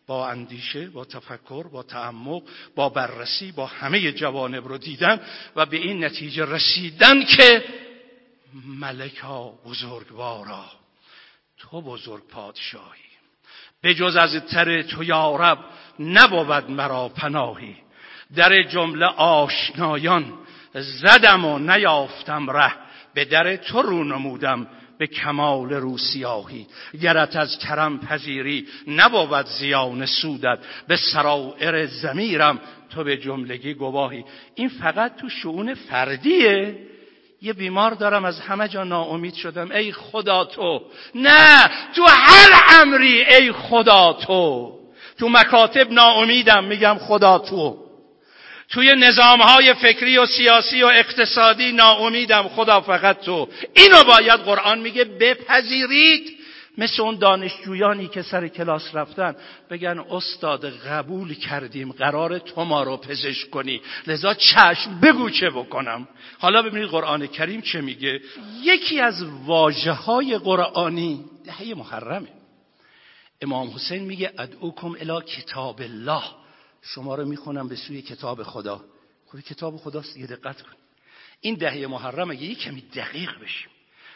با اندیشه با تفکر با تعمق با بررسی با همه جوانب رو دیدن و به این نتیجه رسیدن که ملکا بزرگوارا تو بزرگ پادشاهی. به جز از تر تو یارب نبود مرا پناهی. در جمله آشنایان زدم و نیافتم ره. به در تو رو نمودم به کمال روسیاهی گرت از کرم پذیری نبود زیان سودت. به سرائر زمیرم تو به جملگی گواهی. این فقط تو شعون فردیه. یه بیمار دارم از همه جا ناامید شدم. ای خدا تو. نه تو هر امری ای خدا تو. تو مکاتب ناامیدم میگم خدا تو. توی نظام های فکری و سیاسی و اقتصادی ناامیدم خدا فقط تو. اینو باید قرآن میگه بپذیرید. مثل اون دانشجویانی که سر کلاس رفتن بگن استاد قبول کردیم قرار تو ما رو پزشک کنی. لذا چشم بگو چه بکنم. حالا ببینید قرآن کریم چه میگه. یکی از واجه های قرآنی دهه محرمه. امام حسین میگه ادعوکم الی کتاب الله. شما رو می‌خونم به سوی کتاب خدا. خود کتاب خداست دیگه دقت کن این دهه محرمه یه کمی دقیق بشیم.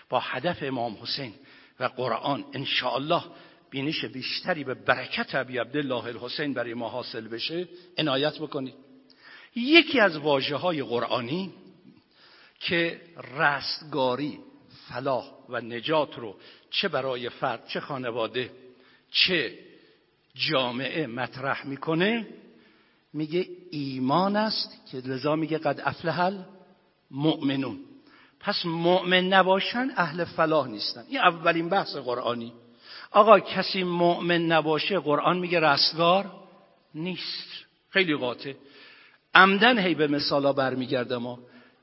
با هدف امام حسین و قرآن الله بینش بیشتری به برکت ابی عبدالله الحسین برای ما حاصل بشه عنایت بکنید. یکی از واجه های قرآنی که رستگاری فلاح و نجات رو چه برای فرد چه خانواده چه جامعه مطرح می‌کنه میگه ایمان است که لذا میگه قد افلحل مؤمنون پس مؤمن نباشن اهل فلاح نیستن. این اولین بحث قرآنی. آقا کسی مؤمن نباشه قرآن میگه رستگار نیست. خیلی قاطع عمدن هی به مثالا برمیگرده ما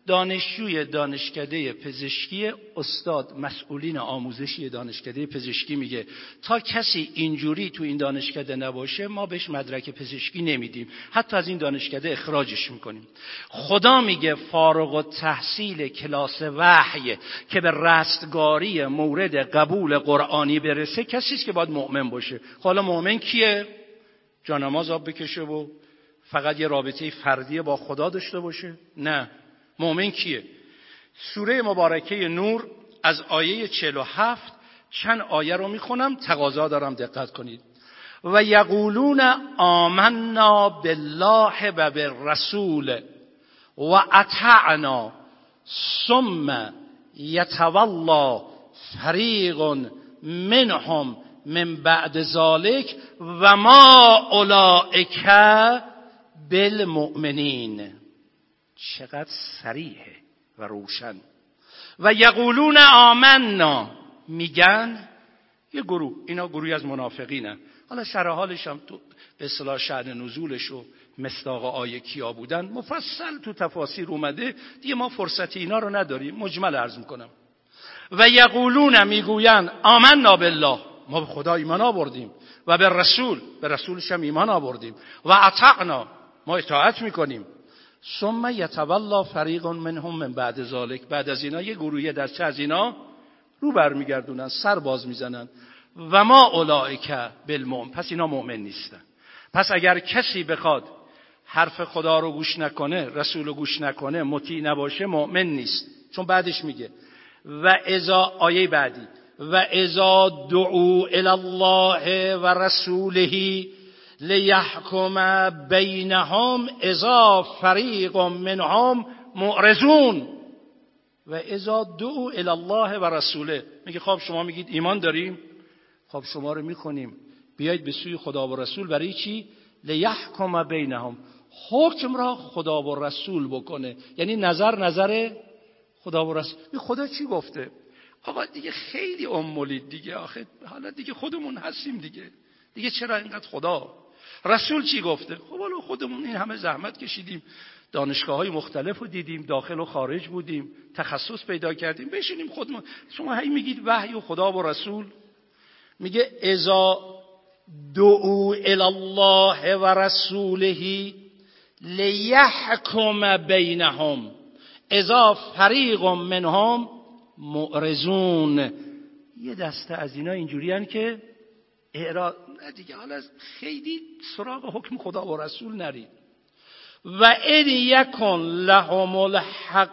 دانشجوی دانشکده پزشکی استاد مسئولین آموزشی دانشکده پزشکی میگه تا کسی اینجوری تو این دانشکده نباشه ما بهش مدرک پزشکی نمیدیم. حتی از این دانشکده اخراجش می‌کنیم. خدا میگه فارغ و تحصیل کلاس وحی که به رستگاری مورد قبول قرآنی برسه کسی است که باید مؤمن باشه. حالا مؤمن کیه؟ جانماز آب بکشه و فقط یه رابطه فردی با خدا داشته باشه؟ نه. مؤمن کیه؟ سوره مبارکه نور از آیه 47 چند آیه رو می‌خونم تقاضا دارم دقت کنید. و یقولون آمنا بالله و بالرسول و اطعنا ثم یتولا فریق منهم من بعد ذلك و ما اولئک بالمؤمنین. چقدر سریحه و روشن. و یقولون آمنا. میگن یه گروه اینا گروهی از منافقینن. حالا شرح هم تو به اصطلاح شأن نزولش و مصداق آیه کیا بودن مفصل تو تفاسیر اومده. دیگه ما فرصت اینا رو نداریم. مجمل عرض می‌کنم. و یقولون می‌گویند آمنا بالله. ما به خدا ایمان آوردیم و به رسول به رسولش هم ایمان آوردیم. و اطعنا. ما اطاعت می‌کنیم. ثم یتولا فریق منهم من بعد ذالک بعد از اینا یه گروهی در چه از اینا؟ رو برمیگردونن سر باز می‌زنن. و ما اولائک بالمؤمن. پس اینا مؤمن نیستن. پس اگر کسی بخواد حرف خدا رو گوش نکنه رسول رو گوش نکنه مطیع نباشه مؤمن نیست. چون بعدش میگه. و ازا آیه بعدی. و ازا دعو الله و رسوله لیحکم بینهم ازا فریق منهم معرضون. و ازا دعو الی الله و رسوله. میگه خب شما میگید ایمان داریم؟ خب شما رو می‌خونیم. بیایید به سوی خدا و رسول. برای چی؟ لیحکم بینهم. حکم را خدا و رسول بکنه. یعنی نظر نظر خدا و رسول. خدا چی گفته؟ آقا دیگه خیلی امولید دیگه. آخه حالا دیگه خودمون هستیم دیگه. دیگه چرا اینقدر خدا؟ رسول چی گفته؟ خب حالا خودمون این همه زحمت کشیدیم. دانشگاه های مختلف رو دیدیم داخل و خارج بودیم تخصص پیدا کردیم. بشینیم خودمون. شما هی میگید وحی و خدا و رسول. میگه ازا دعو الله و رسوله لیحکم بینهم. ازا فریق منهم معرضون یه دسته از اینا اینجوری که اعراض دیگه حالا خیلی سراغ حکم خدا و رسول نرید. و این یکن لهم الحق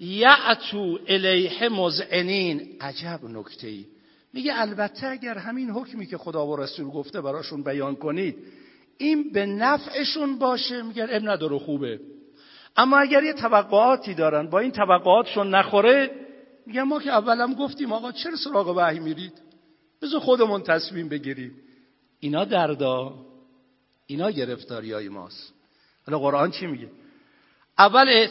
یعتو الیه مزعنین عجب نکته ای میگه البته اگر همین حکمی که خدا و رسول گفته براشون بیان کنید این به نفعشون باشه. میگن اب نداره خوبه. اما اگر یه توقعاتی دارن با این توقعاتشون نخوره میگن ما که اولم گفتیم آقا چرا سراغ وحی میرید؟ بذار خودمون تصمیم بگیریم. اینا دردا اینا گرفتاری های ماست. حالا قرآن چی میگه؟ اول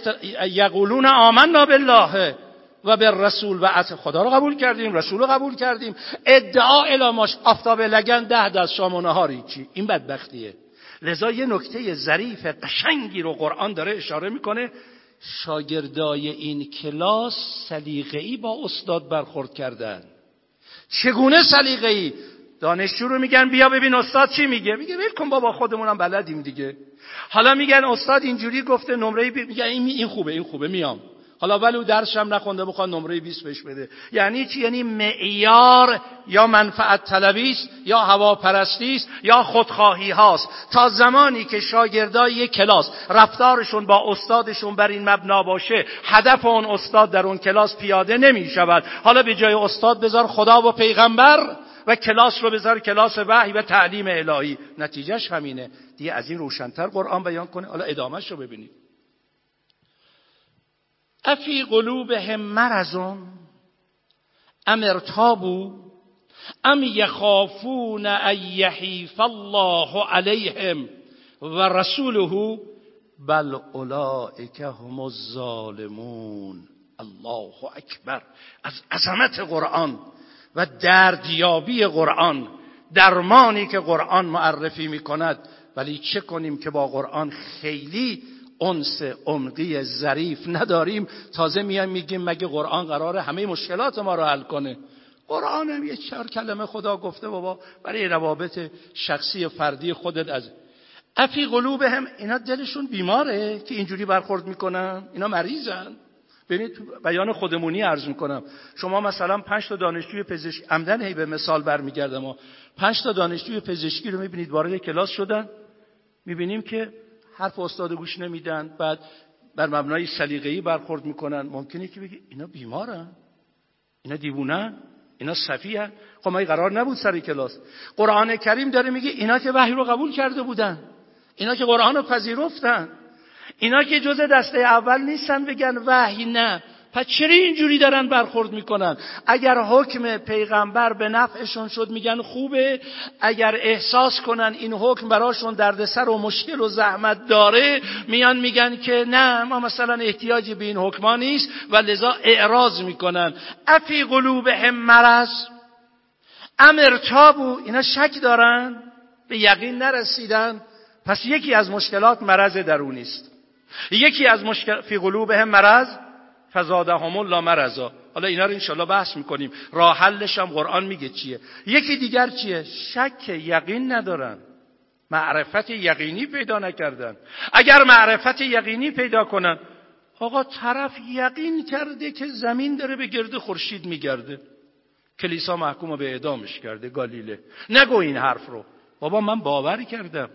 یقولون آمنا بالله و به رسول و از خدا رو قبول کردیم رسول رو قبول کردیم. ادعا الاماش آفتاب لگن ده دست شام و نهاری چی این بدبختیه. لذا یه نکته ظریف قشنگی رو قرآن داره اشاره می‌کنه. شاگردای این کلاس سلیقه‌ای با استاد برخورد کردن. چگونه سلیقه ای دانشجو رو میگن بیا ببین استاد چی میگه؟ میگه ول کن بابا خودمونم بلدیم دیگه. حالا میگن استاد اینجوری گفته نمره میگه این این خوبه این خوبه میام. حالا ولو درسش هم نخونده بخواد نمره 20 بهش بده. یعنی چی؟ یعنی معیار یا منفعت طلبی است یا هواپرستی است یا خودخواهی هاست. تا زمانی که شاگردای یک کلاس رفتارشون با استادشون بر این مبنا باشه هدف اون استاد در اون کلاس پیاده نمی شود حالا به جای استاد بذار خدا و پیغمبر و کلاس رو بذار کلاس وحی و تعلیم الهی. نتیجهش همینه. دیگه از این روشنتر قرآن بیان کنه. حالا ادامهش رو ببینید افی قلوبهم مرزون ام ارتابو ام یخافون ان یحیف الله علیهم و رسوله بل اولئک هم الظالمون. الله اکبر. از عظمت قرآن و دردیابی قرآن درمانی که قرآن معرفی می کند ولی چه کنیم که با قرآن خیلی انس عمقی ظریف نداریم. تازه میایم میگیم مگه قرآن قراره همه مشکلات ما رو حل کنه؟ قرآن هم یه چهار کلمه خدا گفته بابا برای روابط شخصی فردی خودت از افی قلوب هم اینا دلشون بیماره که اینجوری برخورد می‌کنن. اینا مریضن. ببینید بیان خودمونی عرض می‌کنم. شما مثلا پنج تا دانشجوی پزشکی عمدن هی به مثال برمیگردم و پنج تا دانشجوی پزشکی رو می‌بینید وارد کلاس شدن. می‌بینیم که حرف استاد گوش نمیدن. بعد بر مبنای سلیقه‌ای برخورد می‌کنن. ممکنه که بگی اینا بیمارن. اینا دیوونن. اینا صفیه خب قرار نبود سر کلاس. قرآن کریم داره میگه اینا که وحی رو قبول کرده بودن. اینا که قرآن رو پذیرفتن. اینا که جز دسته اول نیستن بگن وحی نه. پس چرا اینجوری دارن برخورد می‌کنن؟ اگر حکم پیغمبر به نفعشون شد میگن خوبه. اگر احساس کنن این حکم براشون دردسر و مشکل و زحمت داره میان میگن که نه ما مثلا احتیاجی به این حکما نیست و لذا اعراض می‌کنن. افی قلوبهم مرض. امرتابو اینا شک دارن. به یقین نرسیدن. پس یکی از مشکلات مرض درونی است. یکی از مشکل فی قلوبهم مرض. فزادهم الله مرضا. حالا اینا رو انشالله بحث می‌کنیم. راه حلش هم قرآن میگه چیه. یکی دیگر چیه؟ شک یقین ندارن. معرفت یقینی پیدا نکردن. اگر معرفت یقینی پیدا کنن آقا طرف یقین کرده که زمین داره به گرد خورشید میگرده. کلیسا محکوم به اعدامش کرده گالیله. نگو این حرف رو. بابا من باور کردم.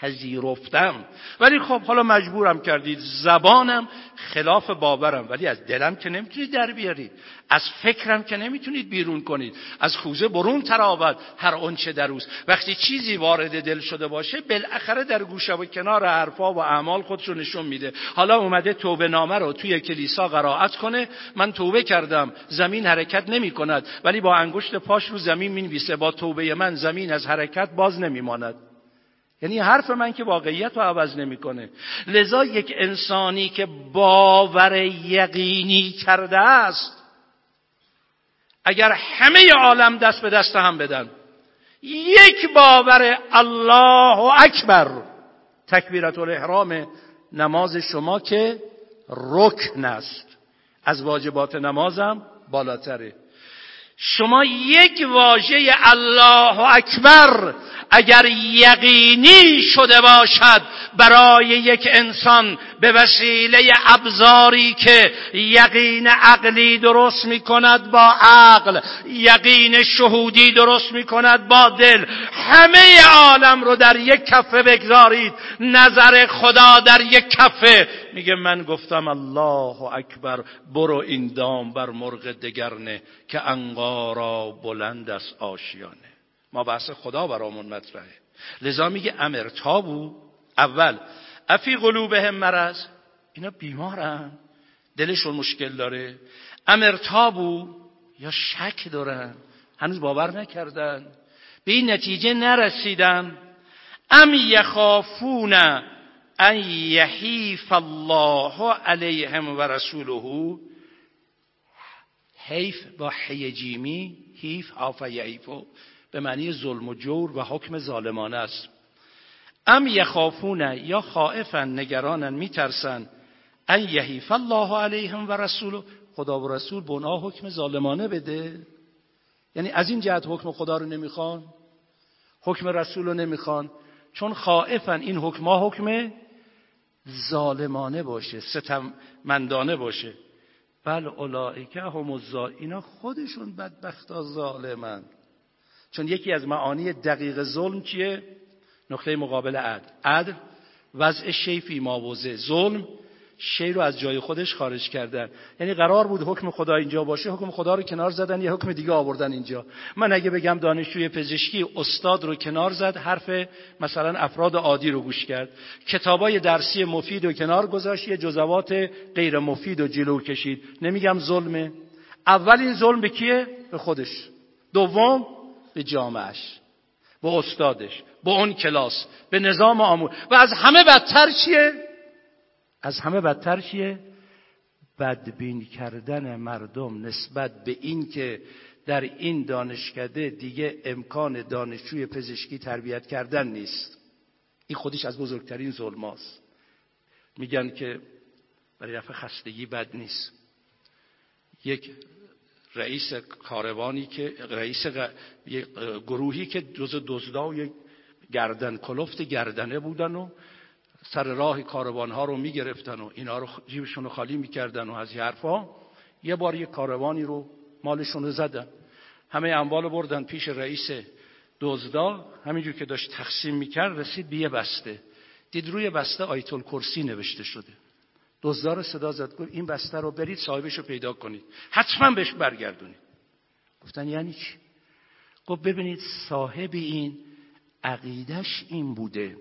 پذیرفتم. ولی خب حالا مجبورم کردید. زبانم خلاف باورم. ولی از دلم که نمی‌تونید در بیارید. از فکرم که نمی‌تونید بیرون کنید. از خوزه برون تراود هر آنچه در اوست. وقتی چیزی وارد دل شده باشه بالاخره در گوشه و کنار حرفا و اعمال خودش رو نشون میده. حالا اومده توبه نامه رو توی کلیسا قرائت کنه. من توبه کردم. زمین حرکت نمی کند ولی با انگشت پاش رو زمین می‌نویسه. با توبه من زمین از حرکت باز نمیماند. یعنی حرف من که واقعیت رو عوض نمی‌کنه. لذا یک انسانی که باور یقینی کرده است اگر همه عالم دست به دست هم بدن یک باور الله اکبر تکبیرت الاحرام نماز شما که رکن است. از واجبات نمازم بالاتره. شما یک واژه الله اکبر اگر یقینی شده باشد برای یک انسان به وسیله ابزاری که یقین عقلی درست می کند با عقل یقین شهودی درست می کند با دل همه عالم رو در یک کفه بگذارید نظر خدا در یک کفه میگه من گفتم الله اکبر برو این دام بر مرغ دگرنه که انقارا بلند از آشیانه. ما بحث خدا برامون مطرحه. لذا میگه امرتابو اول افی قلوبهم مرض؟ اینا بیمارن. دلشون مشکل داره. امرتابو یا شک دارن. هنوز باور نکردن. به این نتیجه نرسیدن ام یخافون ان یحیف الله علیهم و رسوله حیف با حیجیمی حیف آف یعیفو به معنی ظلم و جور و حکم ظالمانه است. ام یخافون یا خائفن نگرانن میترسن. ان یحیف الله علیهم و رسول خدا و رسول بنا حکم ظالمانه بده. یعنی از این جهت حکم خدا رو نمی‌خوان حکم رسول رو نمی‌خوان. چون خائفن این حکم ها حکم ظالمانه باشه ستممندانه باشه. بل اولائکه هم اینا خودشون بدبختا ظالمن. چون یکی از معانی دقیق ظلم چیه نقطه مقابل عدل. عدل وضع شیفی ماوزه. ظلم شی رو از جای خودش خارج کردن. یعنی قرار بود حکم خدا اینجا باشه حکم خدا رو کنار زدن یه حکم دیگه آوردن اینجا. من اگه بگم دانشجوی پزشکی استاد رو کنار زد حرف مثلا افراد عادی رو گوش کرد. کتابای درسی مفید و کنار گذاشت یه جزوات غیر مفید و جلو کشید. نمیگم ظلمه. اولین ظلم به کیه؟ به خودش. دوم به جامعش به استادش. به اون کلاس. به نظام آموز. و از همه بدتر چیه؟ از همه بدتر چیه؟ بدبین کردن مردم نسبت به این که در این دانشکده دیگه امکان دانشجوی پزشکی تربیت کردن نیست. این خودش از بزرگترین ظلماست میگن که برای رفع خستگی بد نیست. یک رئیس کاروانی که رئیس گروهی که جز دزدا و یک گردن کلفت گردنه بودن و سر راه کاروان ها رو می‌گرفتن و اینا رو جیبشون رو خالی می‌کردن و از این حرفا یه بار یک کاروانی رو مالشون رو زدن. همه اموال بردن پیش رئیس دزدا. همینجور که داشت تقسیم می‌کرد رسید به یه بسته. دید روی بسته آیت کرسی نوشته شده. دزدا رو صدا زد گفت این بسته رو برید صاحبش رو پیدا کنید. حتما بهش برگردونید. گفتن یعنی چی؟ گفت ببینید صاحب این عقیدش این بوده.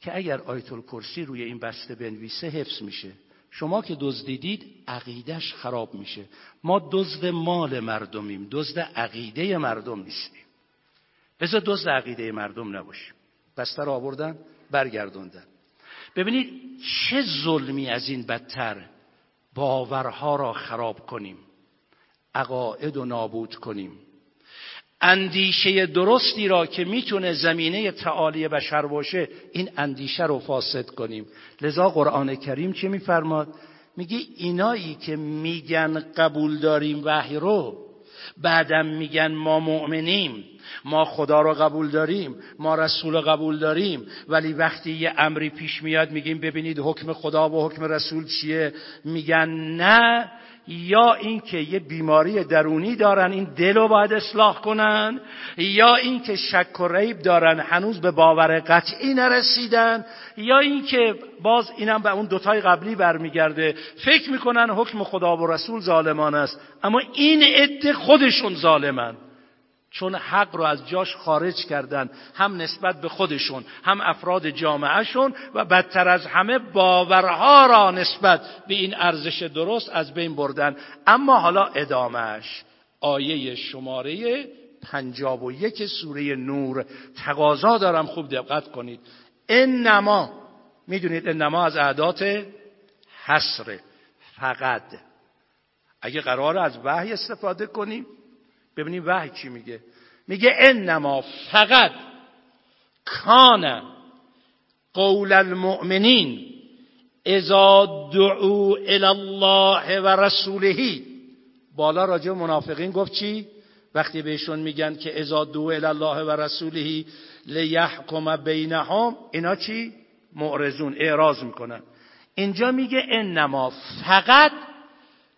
که اگر آیت کرسی روی این بسته بنویسه حفظ میشه. شما که دزدیدید عقیدش خراب میشه. ما دزد مال مردمیم. دزد عقیده مردم نیستیم. بذار دزد عقیده مردم نباشیم. بسته رو آوردن برگردوندن. ببینید چه ظلمی از این بدتر باورها را خراب کنیم عقاید و نابود کنیم. اندیشه درستی را که می‌تونه زمینه تعالی بشر باشه این اندیشه رو فاسد کنیم. لذا قرآن کریم چه میفرماد؟ میگه اینایی که میگن قبول داریم وحی رو بعدم میگن ما مؤمنیم ما خدا رو قبول داریم ما رسول رو قبول داریم ولی وقتی یه امری پیش میاد میگیم ببینید حکم خدا و حکم رسول چیه؟ میگن نه یا اینکه یه بیماری درونی دارن این دل رو باید اصلاح کنن یا اینکه شک و ریب دارن هنوز به باور قطعی نرسیدن یا اینکه باز اینم به اون دوتای قبلی برمیگرده. فکر می‌کنن حکم خدا و رسول ظالمان است اما این عده خودشون ظالمن. چون حق رو از جاش خارج کردن هم نسبت به خودشون هم افراد جامعهشون و بدتر از همه باورها را نسبت به این ارزش درست از بین بردن. اما حالا ادامهش آیه شماره پنجاب و یک سوره نور. تقاضا دارم خوب دقت کنید. انما می‌دونید انما از اعداد حسر فقط. اگه قرار از وحی استفاده کنیم ببینیم وحی چی میگه. میگه انما فقط کان قول المؤمنین اذا دعو الله و رسوله. بالا راجع منافقین گفت چی؟ وقتی بهشون میگن که اذا دعو الله و رسوله لیحکم بینهم اینا چی؟ معرضون اعراض می‌کنن. اینجا میگه انما فقط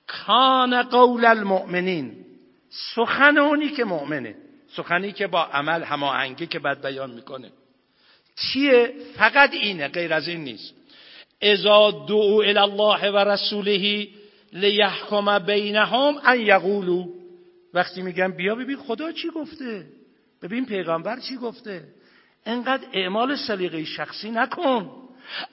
کان قول المؤمنین. سخن اونی که مؤمنه. سخنی که با عمل هماهنگی که بعد بیان می‌کنه. چیه؟ فقط اینه غیر از این نیست. اذا دعو الى الله و رسوله لیحکم بینهم ان یقولو وقتی میگن بیا ببین خدا چی گفته؟ ببین پیغمبر چی گفته؟ انقدر اعمال سلیقه شخصی نکن.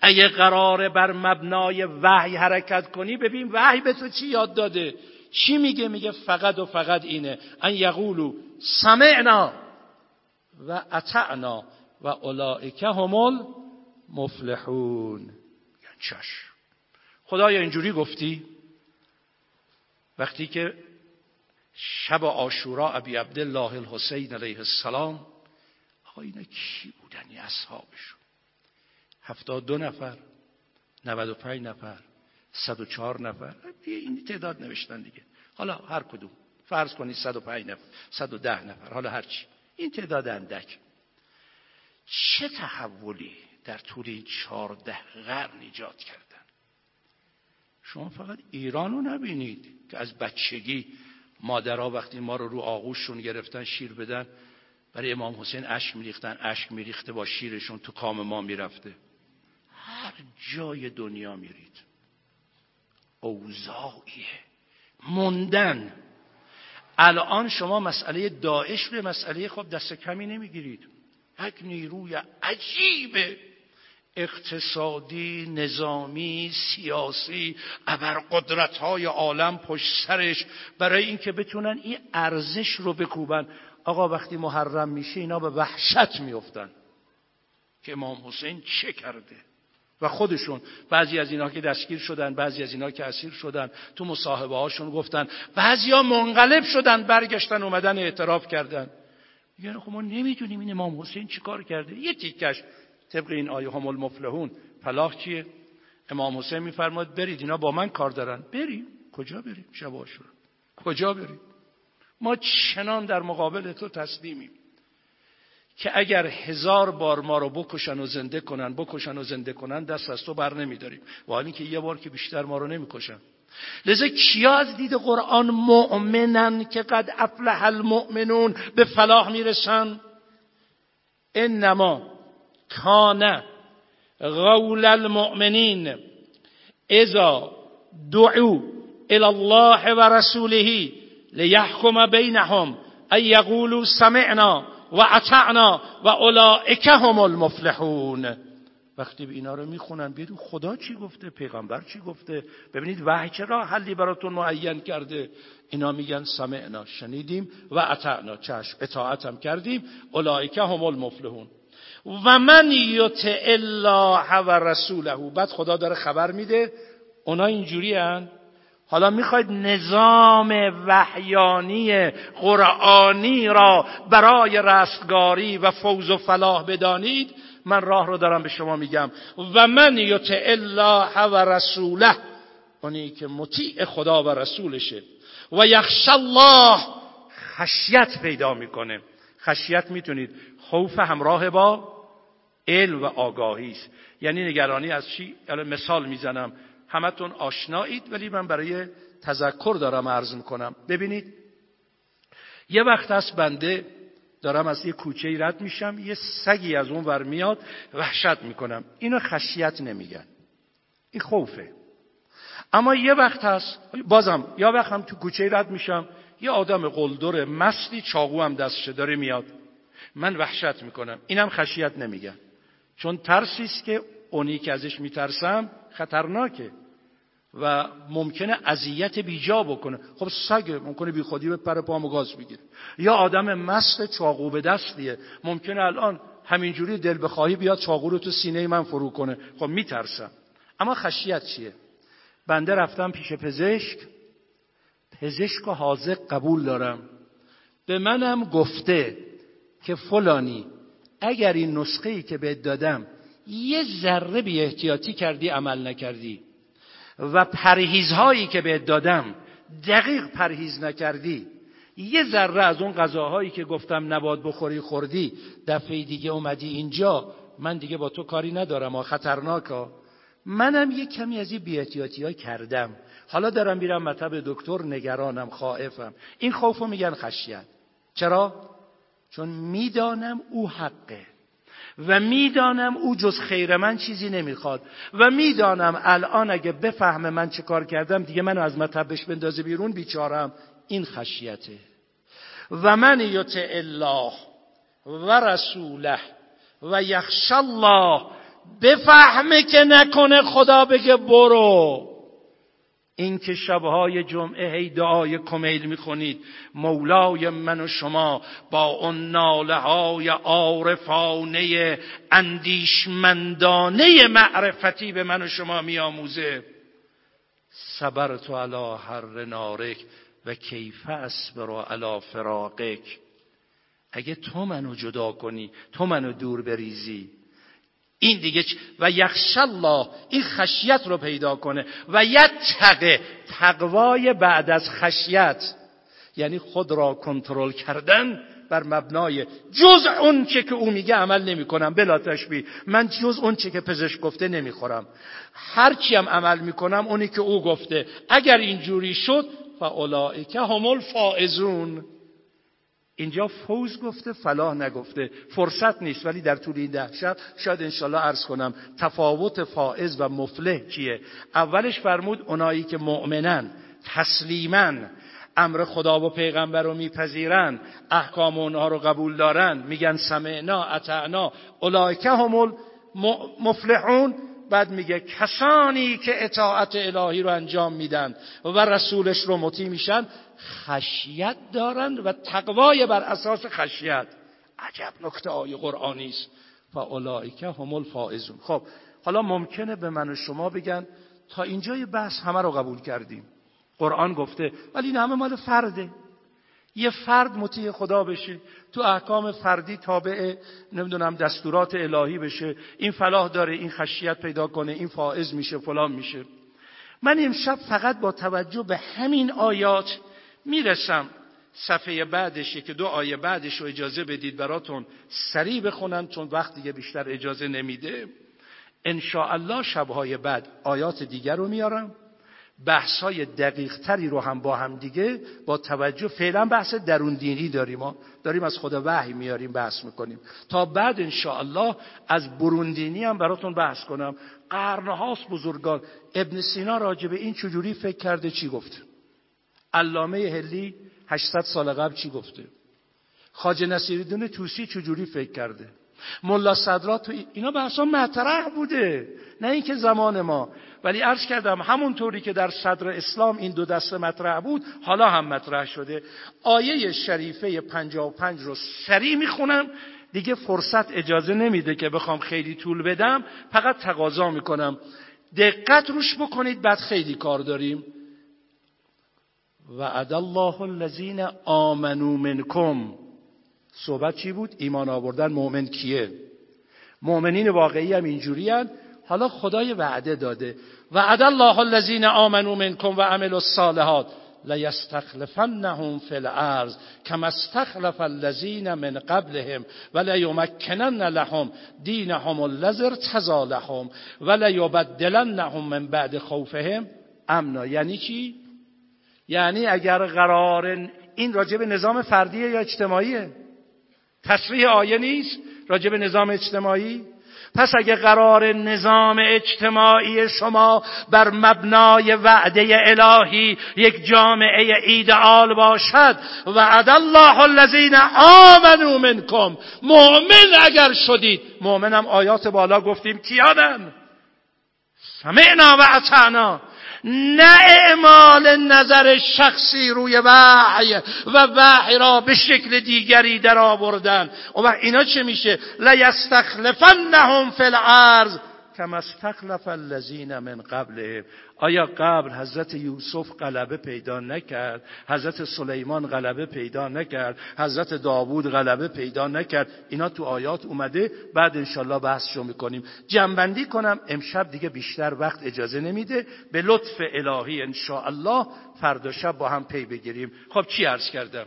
اگه قراره بر مبنای وحی حرکت کنی ببین وحی به تو چی یاد داده؟ چی میگه؟ میگه فقط و فقط اینه. ان یقولو سمعنا و اطعنا و اولائک همول مفلحون یعنی چش. خدایا اینجوری گفتی؟ وقتی که شب آشورا ابی عبدالله الحسین علیه السلام آقا اینا کی بودن؟ این اصحابشون. هفتاد دو نفر نود و پنج نفر. صد و چهار نفر. این تعداد نوشتن دیگه. حالا هر کدوم. فرض کنید 105 نفر 110 نفر. حالا هرچی این تعداد اندک. چه تحولی در طول این چهارده قرن ایجاد کردن؟ شما فقط ایران رو نبینید که از بچگی مادرها وقتی ما رو رو آغوششون گرفتن شیر بدن برای امام حسین اشک میریختن اشک میریخته با شیرشون تو کام ما می‌رفته. هر جای دنیا میرید. اوضاعیه. موندن. الان شما مسئله داعش به مسئله خب دست کمی نمی‌گیرید. یک نیروی عجیب. اقتصادی نظامی سیاسی ابرقدرت های عالم پشت سرش برای اینکه بتونن این ارزش رو بکوبن. آقا وقتی محرم میشه اینا به وحشت میفتن که امام حسین چه کرده؟ و خودشون. بعضی از اینا که دستگیر شدن بعضی از اینا که اسیر شدن تو مصاحبه هاشون گفتن. بعضی ها منقلب شدن برگشتن اومدن اعتراف کردن. میگن خب ما نمی‌دونیم این امام حسین چیکار کرده؟ یه تیکش. طبق این آیه هم المفلحون. فلاح چیه؟ امام حسین میفرماد برید اینا با من کار دارن. بریم. کجا بریم؟ شب کجا بریم؟ ما چنان در مقابل تو تسلیمیم. که اگر هزار بار ما رو بکشن و زنده کنن بکشن و زنده کنن دست از تو بر نمیداریم. و حالی که یه بار که بیشتر ما رو نمی‌کشن. لذا کیا از دید قرآن مؤمنن که قد افلح المؤمنون به فلاح می‌رسن؟ انما کان قول المؤمنین اذا دعو الى الله و رسوله لیحکم بینهم ان یقولوا سمعنا و اطعنا و اولئک هم المفلحون. وقتی به اینا رو می‌خونن بیدو خدا چی گفته پیغمبر چی گفته؟ ببینید وحی چرا حلی براتون معین کرده؟ اینا میگن سمعنا شنیدیم و اطعنا. چشم اطاعتم کردیم اولئک هم المفلحون. و من یطع الله و رسوله. بعد خدا داره خبر میده. اونا اینجوری هن؟ حالا می‌خواید نظام وحیانی قرآنی را برای رستگاری و فوز و فلاح بدانید من راه رو دارم به شما میگم. و من یطع الله و رسوله اونی که مطیع خدا و رسولشه. و یخش الله خشیت پیدا می‌کنه. خشیت می‌تونید. خوف همراه با علم و آگاهی است. یعنی نگرانی از چی؟ مثال می‌زنم. همتون آشنایید ولی من برای تذکر دارم عرض می‌کنم. ببینید یه وقت هست بنده دارم از یه کوچه رد میشم یه سگی از اون ور میاد وحشت می‌کنم. اینو خشیت نمیگن. این خوفه. اما یه وقت هست بازم یا وقت هم تو کوچه رد میشم یه آدم قلدر مستی چاقو هم دستشه داره میاد. من وحشت می‌کنم. اینم خشیت نمیگن. چون ترسی است که اونی که ازش میترسم خطرناکه. و ممکنه اذیت بیجا بکنه. خب سگ ممکنه بی خودی به پر پامو گاز بگیره. یا آدم مست چاقو به دستیه. ممکنه الان همینجوری دل بخواهی بیاد چاقو رو تو سینه من فرو کنه. خب میترسم. اما خشیت چیه؟ بنده رفتم پیش پزشک. پزشک و حاضق قبول دارم. به منم گفته که فلانی اگر این نسخه ای که بهت دادم یه ذره بی احتیاطی کردی عمل نکردی. و پرهیزهایی که بهت دادم. دقیق پرهیز نکردی. یه ذره از اون غذاهایی که گفتم نباد بخوری خوردی دفعه دیگه اومدی اینجا من دیگه با تو کاری ندارم و خطرناکا منم یه کمی از این بیاحتیاطی ها کردم. حالا دارم میرم مطب دکتر نگرانم خائفم. این خوفو میگن خشیت. چرا؟ چون می‌دانم او حقه. و می‌دانم او جز خیر من چیزی نمی‌خواد. و می‌دانم الان اگه بفهمه من چه کار کردم دیگه منو از مطبش بندازه بیرون بیچارم. این خشیته. و من یطع الله و رسوله و یخش الله. بفهمه که نکنه خدا بگه برو. این که شبهای جمعه هی دعای کمیل می‌خونید. مولای من و شما با اون ناله های عارفانه اندیشمندانه معرفتی به من و شما میآموزه. صبر تو علا هر نارک و کیف اسبر علا فراقک. اگه تو منو جدا کنی تو منو دور بریزی. این دیگه و یخش الله این خشیت رو پیدا کنه. و یتقه تقوای بعد از خشیت. یعنی خود را کنترل کردن بر مبنای جز اون چه که او میگه عمل نمی کنم بلا تشبیه. من جز اون چه که پزشک گفته نمی‌خورم. هرچی هم عمل می‌کنم اونی که او گفته. اگر اینجوری شد فاولائکه هم الفائزون. اینجا فوز گفته فلاح نگفته. فرصت نیست ولی در طول این ده شب شاید انشالله عرض کنم تفاوت فائز و مفله چیه اولش فرمود اونایی که مؤمنن تسلیمن امر خدا و پیغمبر رو میپذیرن احکام اونها رو قبول دارن. میگن سمعنا اطعنا. اولایکه هم مفلحون. بعد میگه کسانی که اطاعت الهی رو انجام میدن و رسولش رو مطیع میشن خشیت دارند و تقوای بر اساس خشیت. عجب نکته آیه قرآنی است. فاولائک هم الفائزون. خب حالا ممکنه به من و شما بگن تا اینجای بحث همه رو قبول کردیم. قرآن گفته ولی این همه مال فرده. یه فرد مطیع خدا بشه تو احکام فردی تابع نمی‌دونم دستورات الهی بشه این فلاح داره این خشیت پیدا کنه این فائز میشه فلان میشه. من امشب فقط با توجه به همین آیات می‌رسم صفحه بعدش که دو آیه بعدش رو اجازه بدید براتون سریع بخونم چون وقت دیگه بیشتر اجازه نمیده. ان الله شبهای بعد آیات دیگر رو میارم. بحث های دقیق تری رو هم با هم دیگه با توجه فعلا بحث درون دینی داریم ما داریم از خدا وحی میاریم بحث می‌کنیم. تا بعد الله از بروندینی هم براتون بحث کنم. قرنهاست بزرگان ابن سینا راجع به این چجوری فکر کرده چی گفته علامه هلی 800 سال قبل چی گفته؟ خاج نصیرالدین توسی چجوری فکر کرده؟ ملا صدرات تو اینا بحثا مطرح بوده نه اینکه زمان ما. ولی عرض کردم همونطوری که در صدر اسلام این دو دسته مطرح بود حالا هم مطرح شده. آیه شریفه 55 رو سریع می‌خونم. دیگه فرصت اجازه نمیده که بخوام خیلی طول بدم. فقط تقاضا می‌کنم. دقت روش بکنید بعد خیلی کار داریم. و الله الذین آمنوا منکم. صحبت چی بود؟ ایمان آوردن مؤمن کیه؟ مؤمنین واقعی هم اینجوری حالا خدای وعده داده. وعد الله الذین آمنوا منکم و عملوا الصالحات لیستخلفنهم فی الارض کما استخلف الذین من قبلهم ولیمکنن لهم دینهم الذی ارتضى لهم ولیبدلنهم من بعد خوفهم. امنا یعنی چی؟ یعنی اگر قرار این راجع به نظام فردیه یا اجتماعیه. تصریح آیه نیست راجع به نظام اجتماعی. پس اگه قرار نظام اجتماعی شما بر مبنای وعده الهی یک جامعه ایدئال باشد وعد الله الذین آمنوا منکم. مؤمن اگر شدید مؤمنم آیات بالا گفتیم کیانن سمعنا و اطعنا. نه اعمال نظر شخصی روی وحی و وحی را به شکل دیگری در آوردن و اینا چه میشه؟ لیستخلفنهم فی الارض. کما استخلف الذین من قبلهم. آیا قبل حضرت یوسف غلبه پیدا نکرد؟ حضرت سلیمان غلبه پیدا نکرد؟ حضرت داوود غلبه پیدا نکرد؟ اینا تو آیات اومده بعد انشالله بحثشو می‌کنیم. جنبندی کنم امشب دیگه بیشتر وقت اجازه نمیده. به لطف الهی انشاءالله فردا شب با هم پی بگیریم. خب چی عرض کردم؟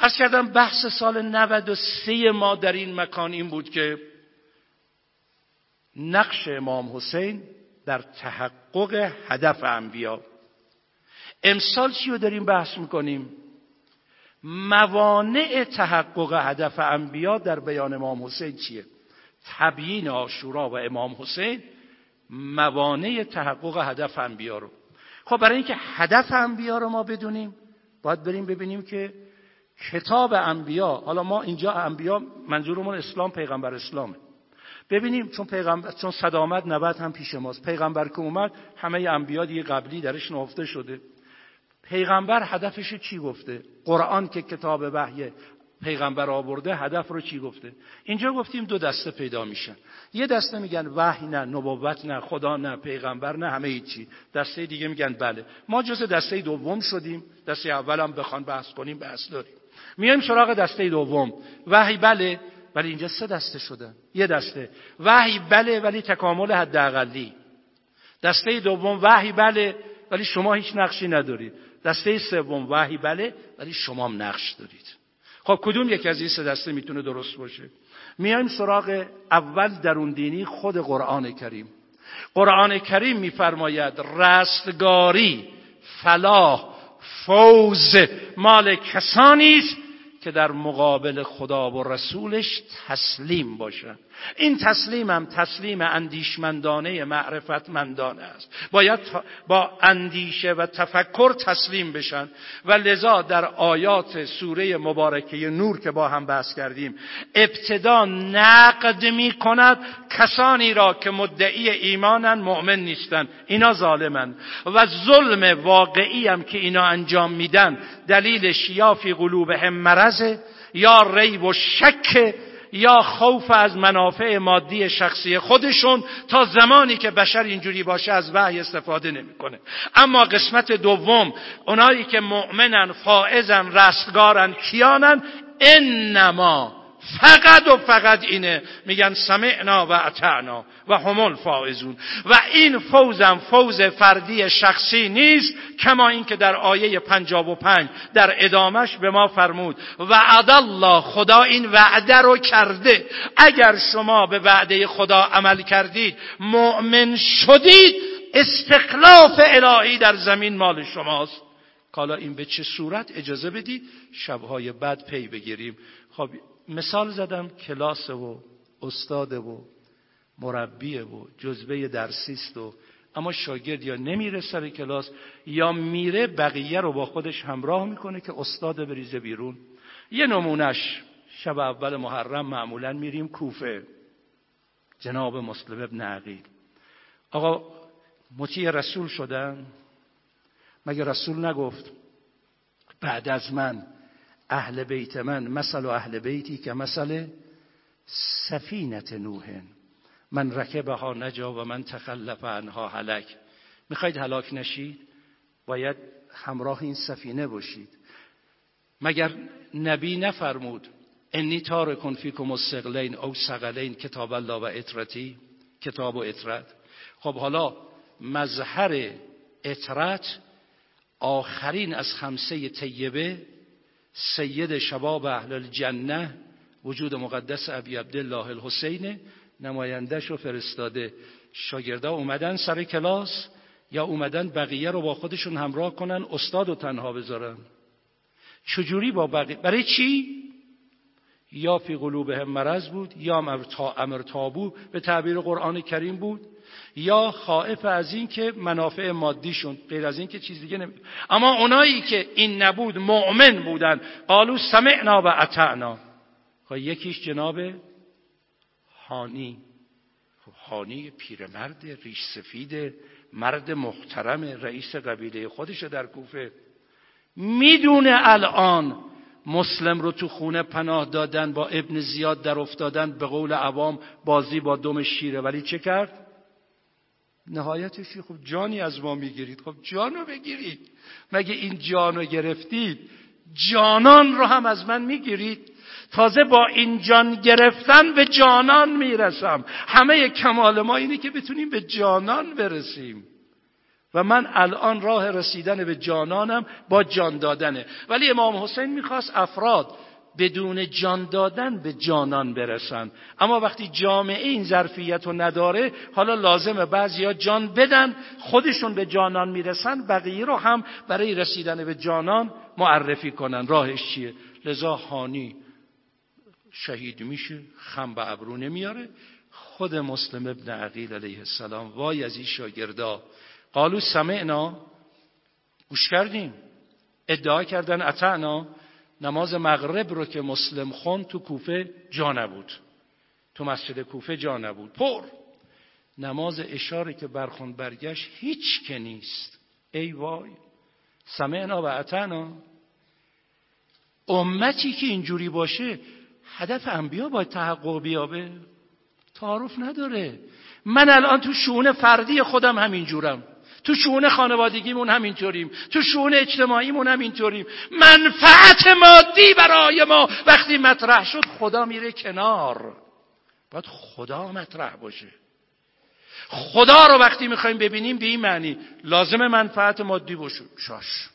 عرض کردم بحث سال 93 ما در این مکان این بود که نقش امام حسین در تحقق هدف انبیا. امسال چی رو داریم بحث می‌کنیم؟ موانع تحقق هدف انبیا در بیان امام حسین چیه؟ تبیین آشورا و امام حسین موانع تحقق هدف انبیا رو. خب برای اینکه هدف انبیا رو ما بدونیم باید بریم ببینیم که کتاب انبیا حالا ما اینجا انبیا منظورمون اسلام پیغمبر اسلامه. ببینیم چون پیغمبر چون صدامت نبد هم پیش ماست. پیغمبر که اومد همه انبیا دیگه قبلی درش نهفته شده. پیغمبر هدفش چی گفته؟ قرآن که کتاب وحی پیغمبر آورده هدف رو چی گفته؟ اینجا گفتیم دو دسته پیدا میشن یه دسته میگن وحی نه نبوت نه خدا نه پیغمبر نه همه چی دسته دیگه میگن بله. ما جز دسته دوم شدیم. دسته اولم بخوان بحث کنیم بحث داریم. میایم سراغ دسته دوم. وحی بله. ولی اینجا سه دسته شدن یه دسته. وحی بله ولی تکامل حداقلی. دسته دوم وحی بله ولی شما هیچ نقشی ندارید. دسته سوم وحی بله ولی شما هم نقش دارید. خب کدوم یک از این سه دسته می‌تونه درست باشه؟ میایم سراغ اول درون دینی خود قرآن کریم. قرآن کریم میفرماید رستگاری فلاح فوز مال کسانی است که در مقابل خدا و رسولش تسلیم باشن. این تسلیمم تسلیم اندیشمندانه معرفتمندانه است. باید با اندیشه و تفکر تسلیم بشن و لذا در آیات سوره مبارکه نور که با هم بحث کردیم ابتدا نقد می کند کسانی را که مدعی ایمانن مؤمن نیستن. اینا ظالمن. و ظلم واقعی هم که اینا انجام میدن دلیل یا فی قلوبهم مرض یا ریب و شک یا خوف از منافع مادی شخصی خودشون تا زمانی که بشر اینجوری باشه از وحی استفاده نمی‌کنه. اما قسمت دوم اونایی که مؤمنن فائزن رستگارن کیانن انما فقط و فقط اینه. میگن سمعنا و اطعنا و همول فائزون و این فوزم فوز فردی شخصی نیست کما اینکه در آیه پنجاب و پنج در ادامش به ما فرمود و الله خدا این وعده رو کرده. اگر شما به وعده خدا عمل کردید مؤمن شدید استخلاف الهی در زمین مال شماست. حالا این به چه صورت؟ اجازه بدید شبهای بعد پی بگیریم. خب مثال زدم کلاس و استاد و مربیه و جزبه درسیست و اما شاگرد یا نمیره سر کلاس یا میره بقیه رو با خودش همراه می‌کنه که استاد بریزه بیرون. یه نمونش شب اول محرم معمولا میریم کوفه. جناب مسلم ابن عقیل. آقا مطیع رسول شدن؟ مگه رسول نگفت بعد از من اهل بیت من مثل اهل بیتی که مثل سفینت نوح من رکبها نجا و من تخلف عنها هلک. می‌خواید هلاک نشید؟ باید همراه این سفینه باشید. مگر نبی نفرمود انی تارکن فیکم السقلین او سقلین کتاب الله و اطرتی کتاب و اطرت. خب حالا مظهر اطرت آخرین از خمسه طیبه سید شباب اهل الجنه وجود مقدس ابی عبدالله الحسین نمایندهش رو فرستاده. شاگردا اومدن سر کلاس یا اومدن بقیه رو با خودشون همراه کنن استاد و تنها بذارن. چجوری با بقیه؟ برای چی؟ یا فی قلوبهم مرض بود یا امر تابو به تعبیر قرآن کریم بود. یا خائف از این که منافع مادیشون غیر از این که چیز دیگه نمی اما اونایی که این نبود مؤمن بودن قالو سمعنا و اطعنا. خب یکیش جناب هانی. خب هانی پیرمرد ریش سفید مرد محترم رئیس قبیله خودش در کوفه. می‌دونه الان مسلم رو تو خونه پناه دادن با ابن زیاد در افتادن به قول عوام بازی با دم شیره. ولی چه کرد؟ نهایتش خب جانی از ما می‌گیرید. خب جانو بگیرید. مگه این جانو گرفتید؟ جانان رو هم از من می‌گیرید. تازه با این جان گرفتن به جانان می‌رسم. همه کمال ما اینه که بتونیم به جانان برسیم. و من الان راه رسیدن به جانانم با جان دادنه. ولی امام حسین می‌خواست افراد بدون جان دادن به جانان برسن. اما وقتی جامعه این ظرفیت رو نداره حالا لازمه بعضیا جان بدن خودشون به جانان می‌رسن بقیه رو هم برای رسیدن به جانان معرفی کنن. راهش چیه؟ لذا هانی شهید میشه خم به ابرو نمیاره. خود مسلم ابن عقیل علیه السلام وای از این شاگردا. قالو سمعنا گوش کردیم. ادعا کردن اطعنا نماز مغرب رو که مسلم خون تو کوفه جا نبود. تو مسجد کوفه جا نبود. پر. نماز اشاره که برخون برگشت هیچ که نیست. ای وای. سمعنا و اطعنا امتی که اینجوری باشه هدف انبیا باید تحقق بیابه. تعارف نداره. من الان تو شعون فردی خودم همینجورم. تو شعون خانوادگیمون همینطوریم. تو شعون اجتماعیمون همینطوریم. منفعت مادی برای ما. وقتی مطرح شد خدا میره کنار. باید خدا مطرح باشه. خدا رو وقتی می‌خوایم ببینیم به این معنی لازم منفعت مادی باشه. شاش.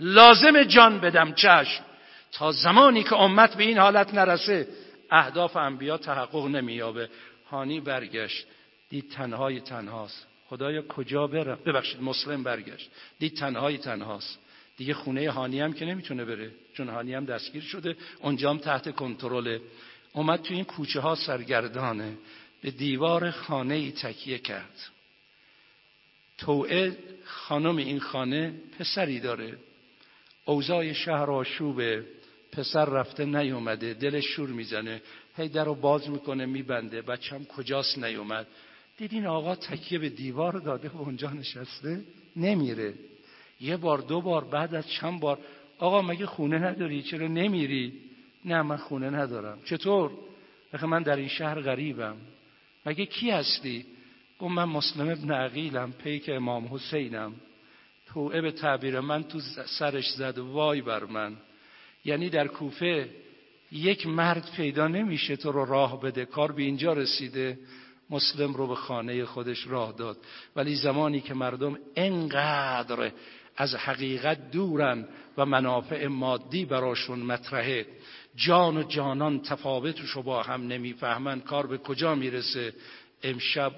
لازم جان بدم. چشم تا زمانی که امت به این حالت نرسه اهداف انبیا تحقق نمییابه. هانی برگشت. دید تنهای تنهاست. خدایا کجا برم ببخشید مسلم برگشت. دید تنهای تنهاست. دیگه خونه هانی هم که نمی‌تونه بره چون هانی هم دستگیر شده اونجا هم تحت کنترل. اومد تو این کوچه ها سرگردانه به دیوار خانه ای تکیه کرد. توعه خانم این خانه پسری داره. اوضاع شهر آشوبه پسر رفته نیومده دلش شور می‌زنه. هی در رو باز می‌کنه میبنده. بچم کجاست نیومد؟ دیدین آقا تکیه به دیوار داده و اونجا نشسته؟ نمیره. یه بار دو بار بعد از چند بار. آقا مگه خونه نداری؟ چرا نمیری؟ نه من خونه ندارم. چطور؟ بخه من در این شهر غریبم. مگه کی هستی؟ گفت من مسلم ابن عقیلم پیک امام حسینم. توعه به تعبیر من تو سرش زد. وای بر من. یعنی در کوفه یک مرد پیدا نمیشه تو رو راه بده. کار به اینجا رسیده. مسلم رو به خانه خودش راه داد. ولی زمانی که مردم انقدر از حقیقت دورن و منافع مادی براشون مطرحه جان و جانان تفاوتش رو با هم نمی‌فهمن کار به کجا می‌رسه امشب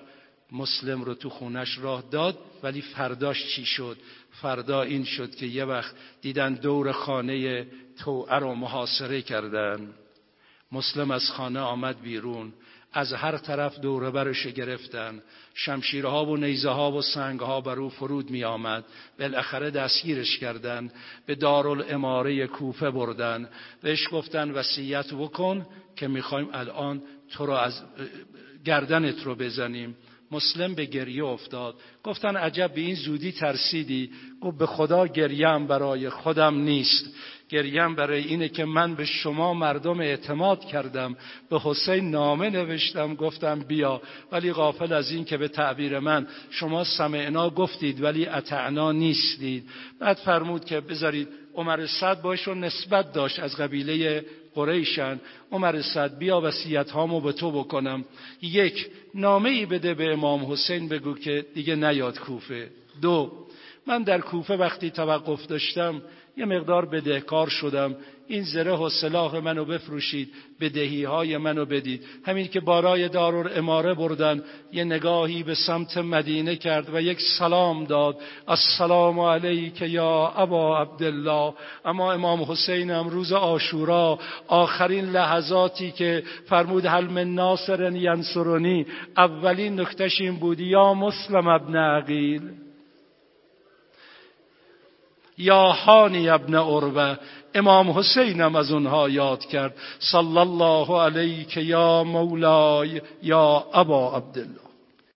مسلم رو تو خونش راه داد ولی فرداش چی شد؟ فردا این شد که یه وقت دیدن دور خانه توعه رو محاصره کردن. مسلم از خانه آمد بیرون. از هر طرف دوره برش گرفتن. شمشیرها و نیزه ها و سنگ ها بر او فرود می آمد بالاخره دستگیرش کردن به دارالاماره کوفه بردن بهش گفتن وصیت بکن که می‌خوایم الان تو رو از گردنت رو بزنیم. مسلم به گریه افتاد. گفتن عجب به این زودی ترسیدی. گفت به خدا گریم برای خودم نیست. گریم برای اینه که من به شما مردم اعتماد کردم. به حسین نامه نوشتم. گفتم بیا. ولی غافل از این که به تعبیر من شما سمعنا گفتید ولی اطعنا نیستید. بعد فرمود که بذارید عمر صد باشون نسبت داشت از قبیله قریشن. عمر صد بیا وسیعت هامو به تو بکنم. یک نامه ای بده به امام حسین بگو که دیگه نیاد کوفه. دو من در کوفه وقتی توقف داشتم یه مقدار بدهکار شدم. این زره و سلاح منو بفروشید بدهی های منو بدید. همین که بارای دارور اماره بردن یه نگاهی به سمت مدینه کرد و یک سلام داد. السلام علیک یا ابا عبدالله. اما امام حسین هم روز آشورا آخرین لحظاتی که فرمود هل من ناصر ینصرونی اولین نکتش این بود یا مسلم ابن عقیل. یا حانی ابن عربه امام حسینم از اونها یاد کرد. صلی الله علیک یا مولای یا ابا عبدالله.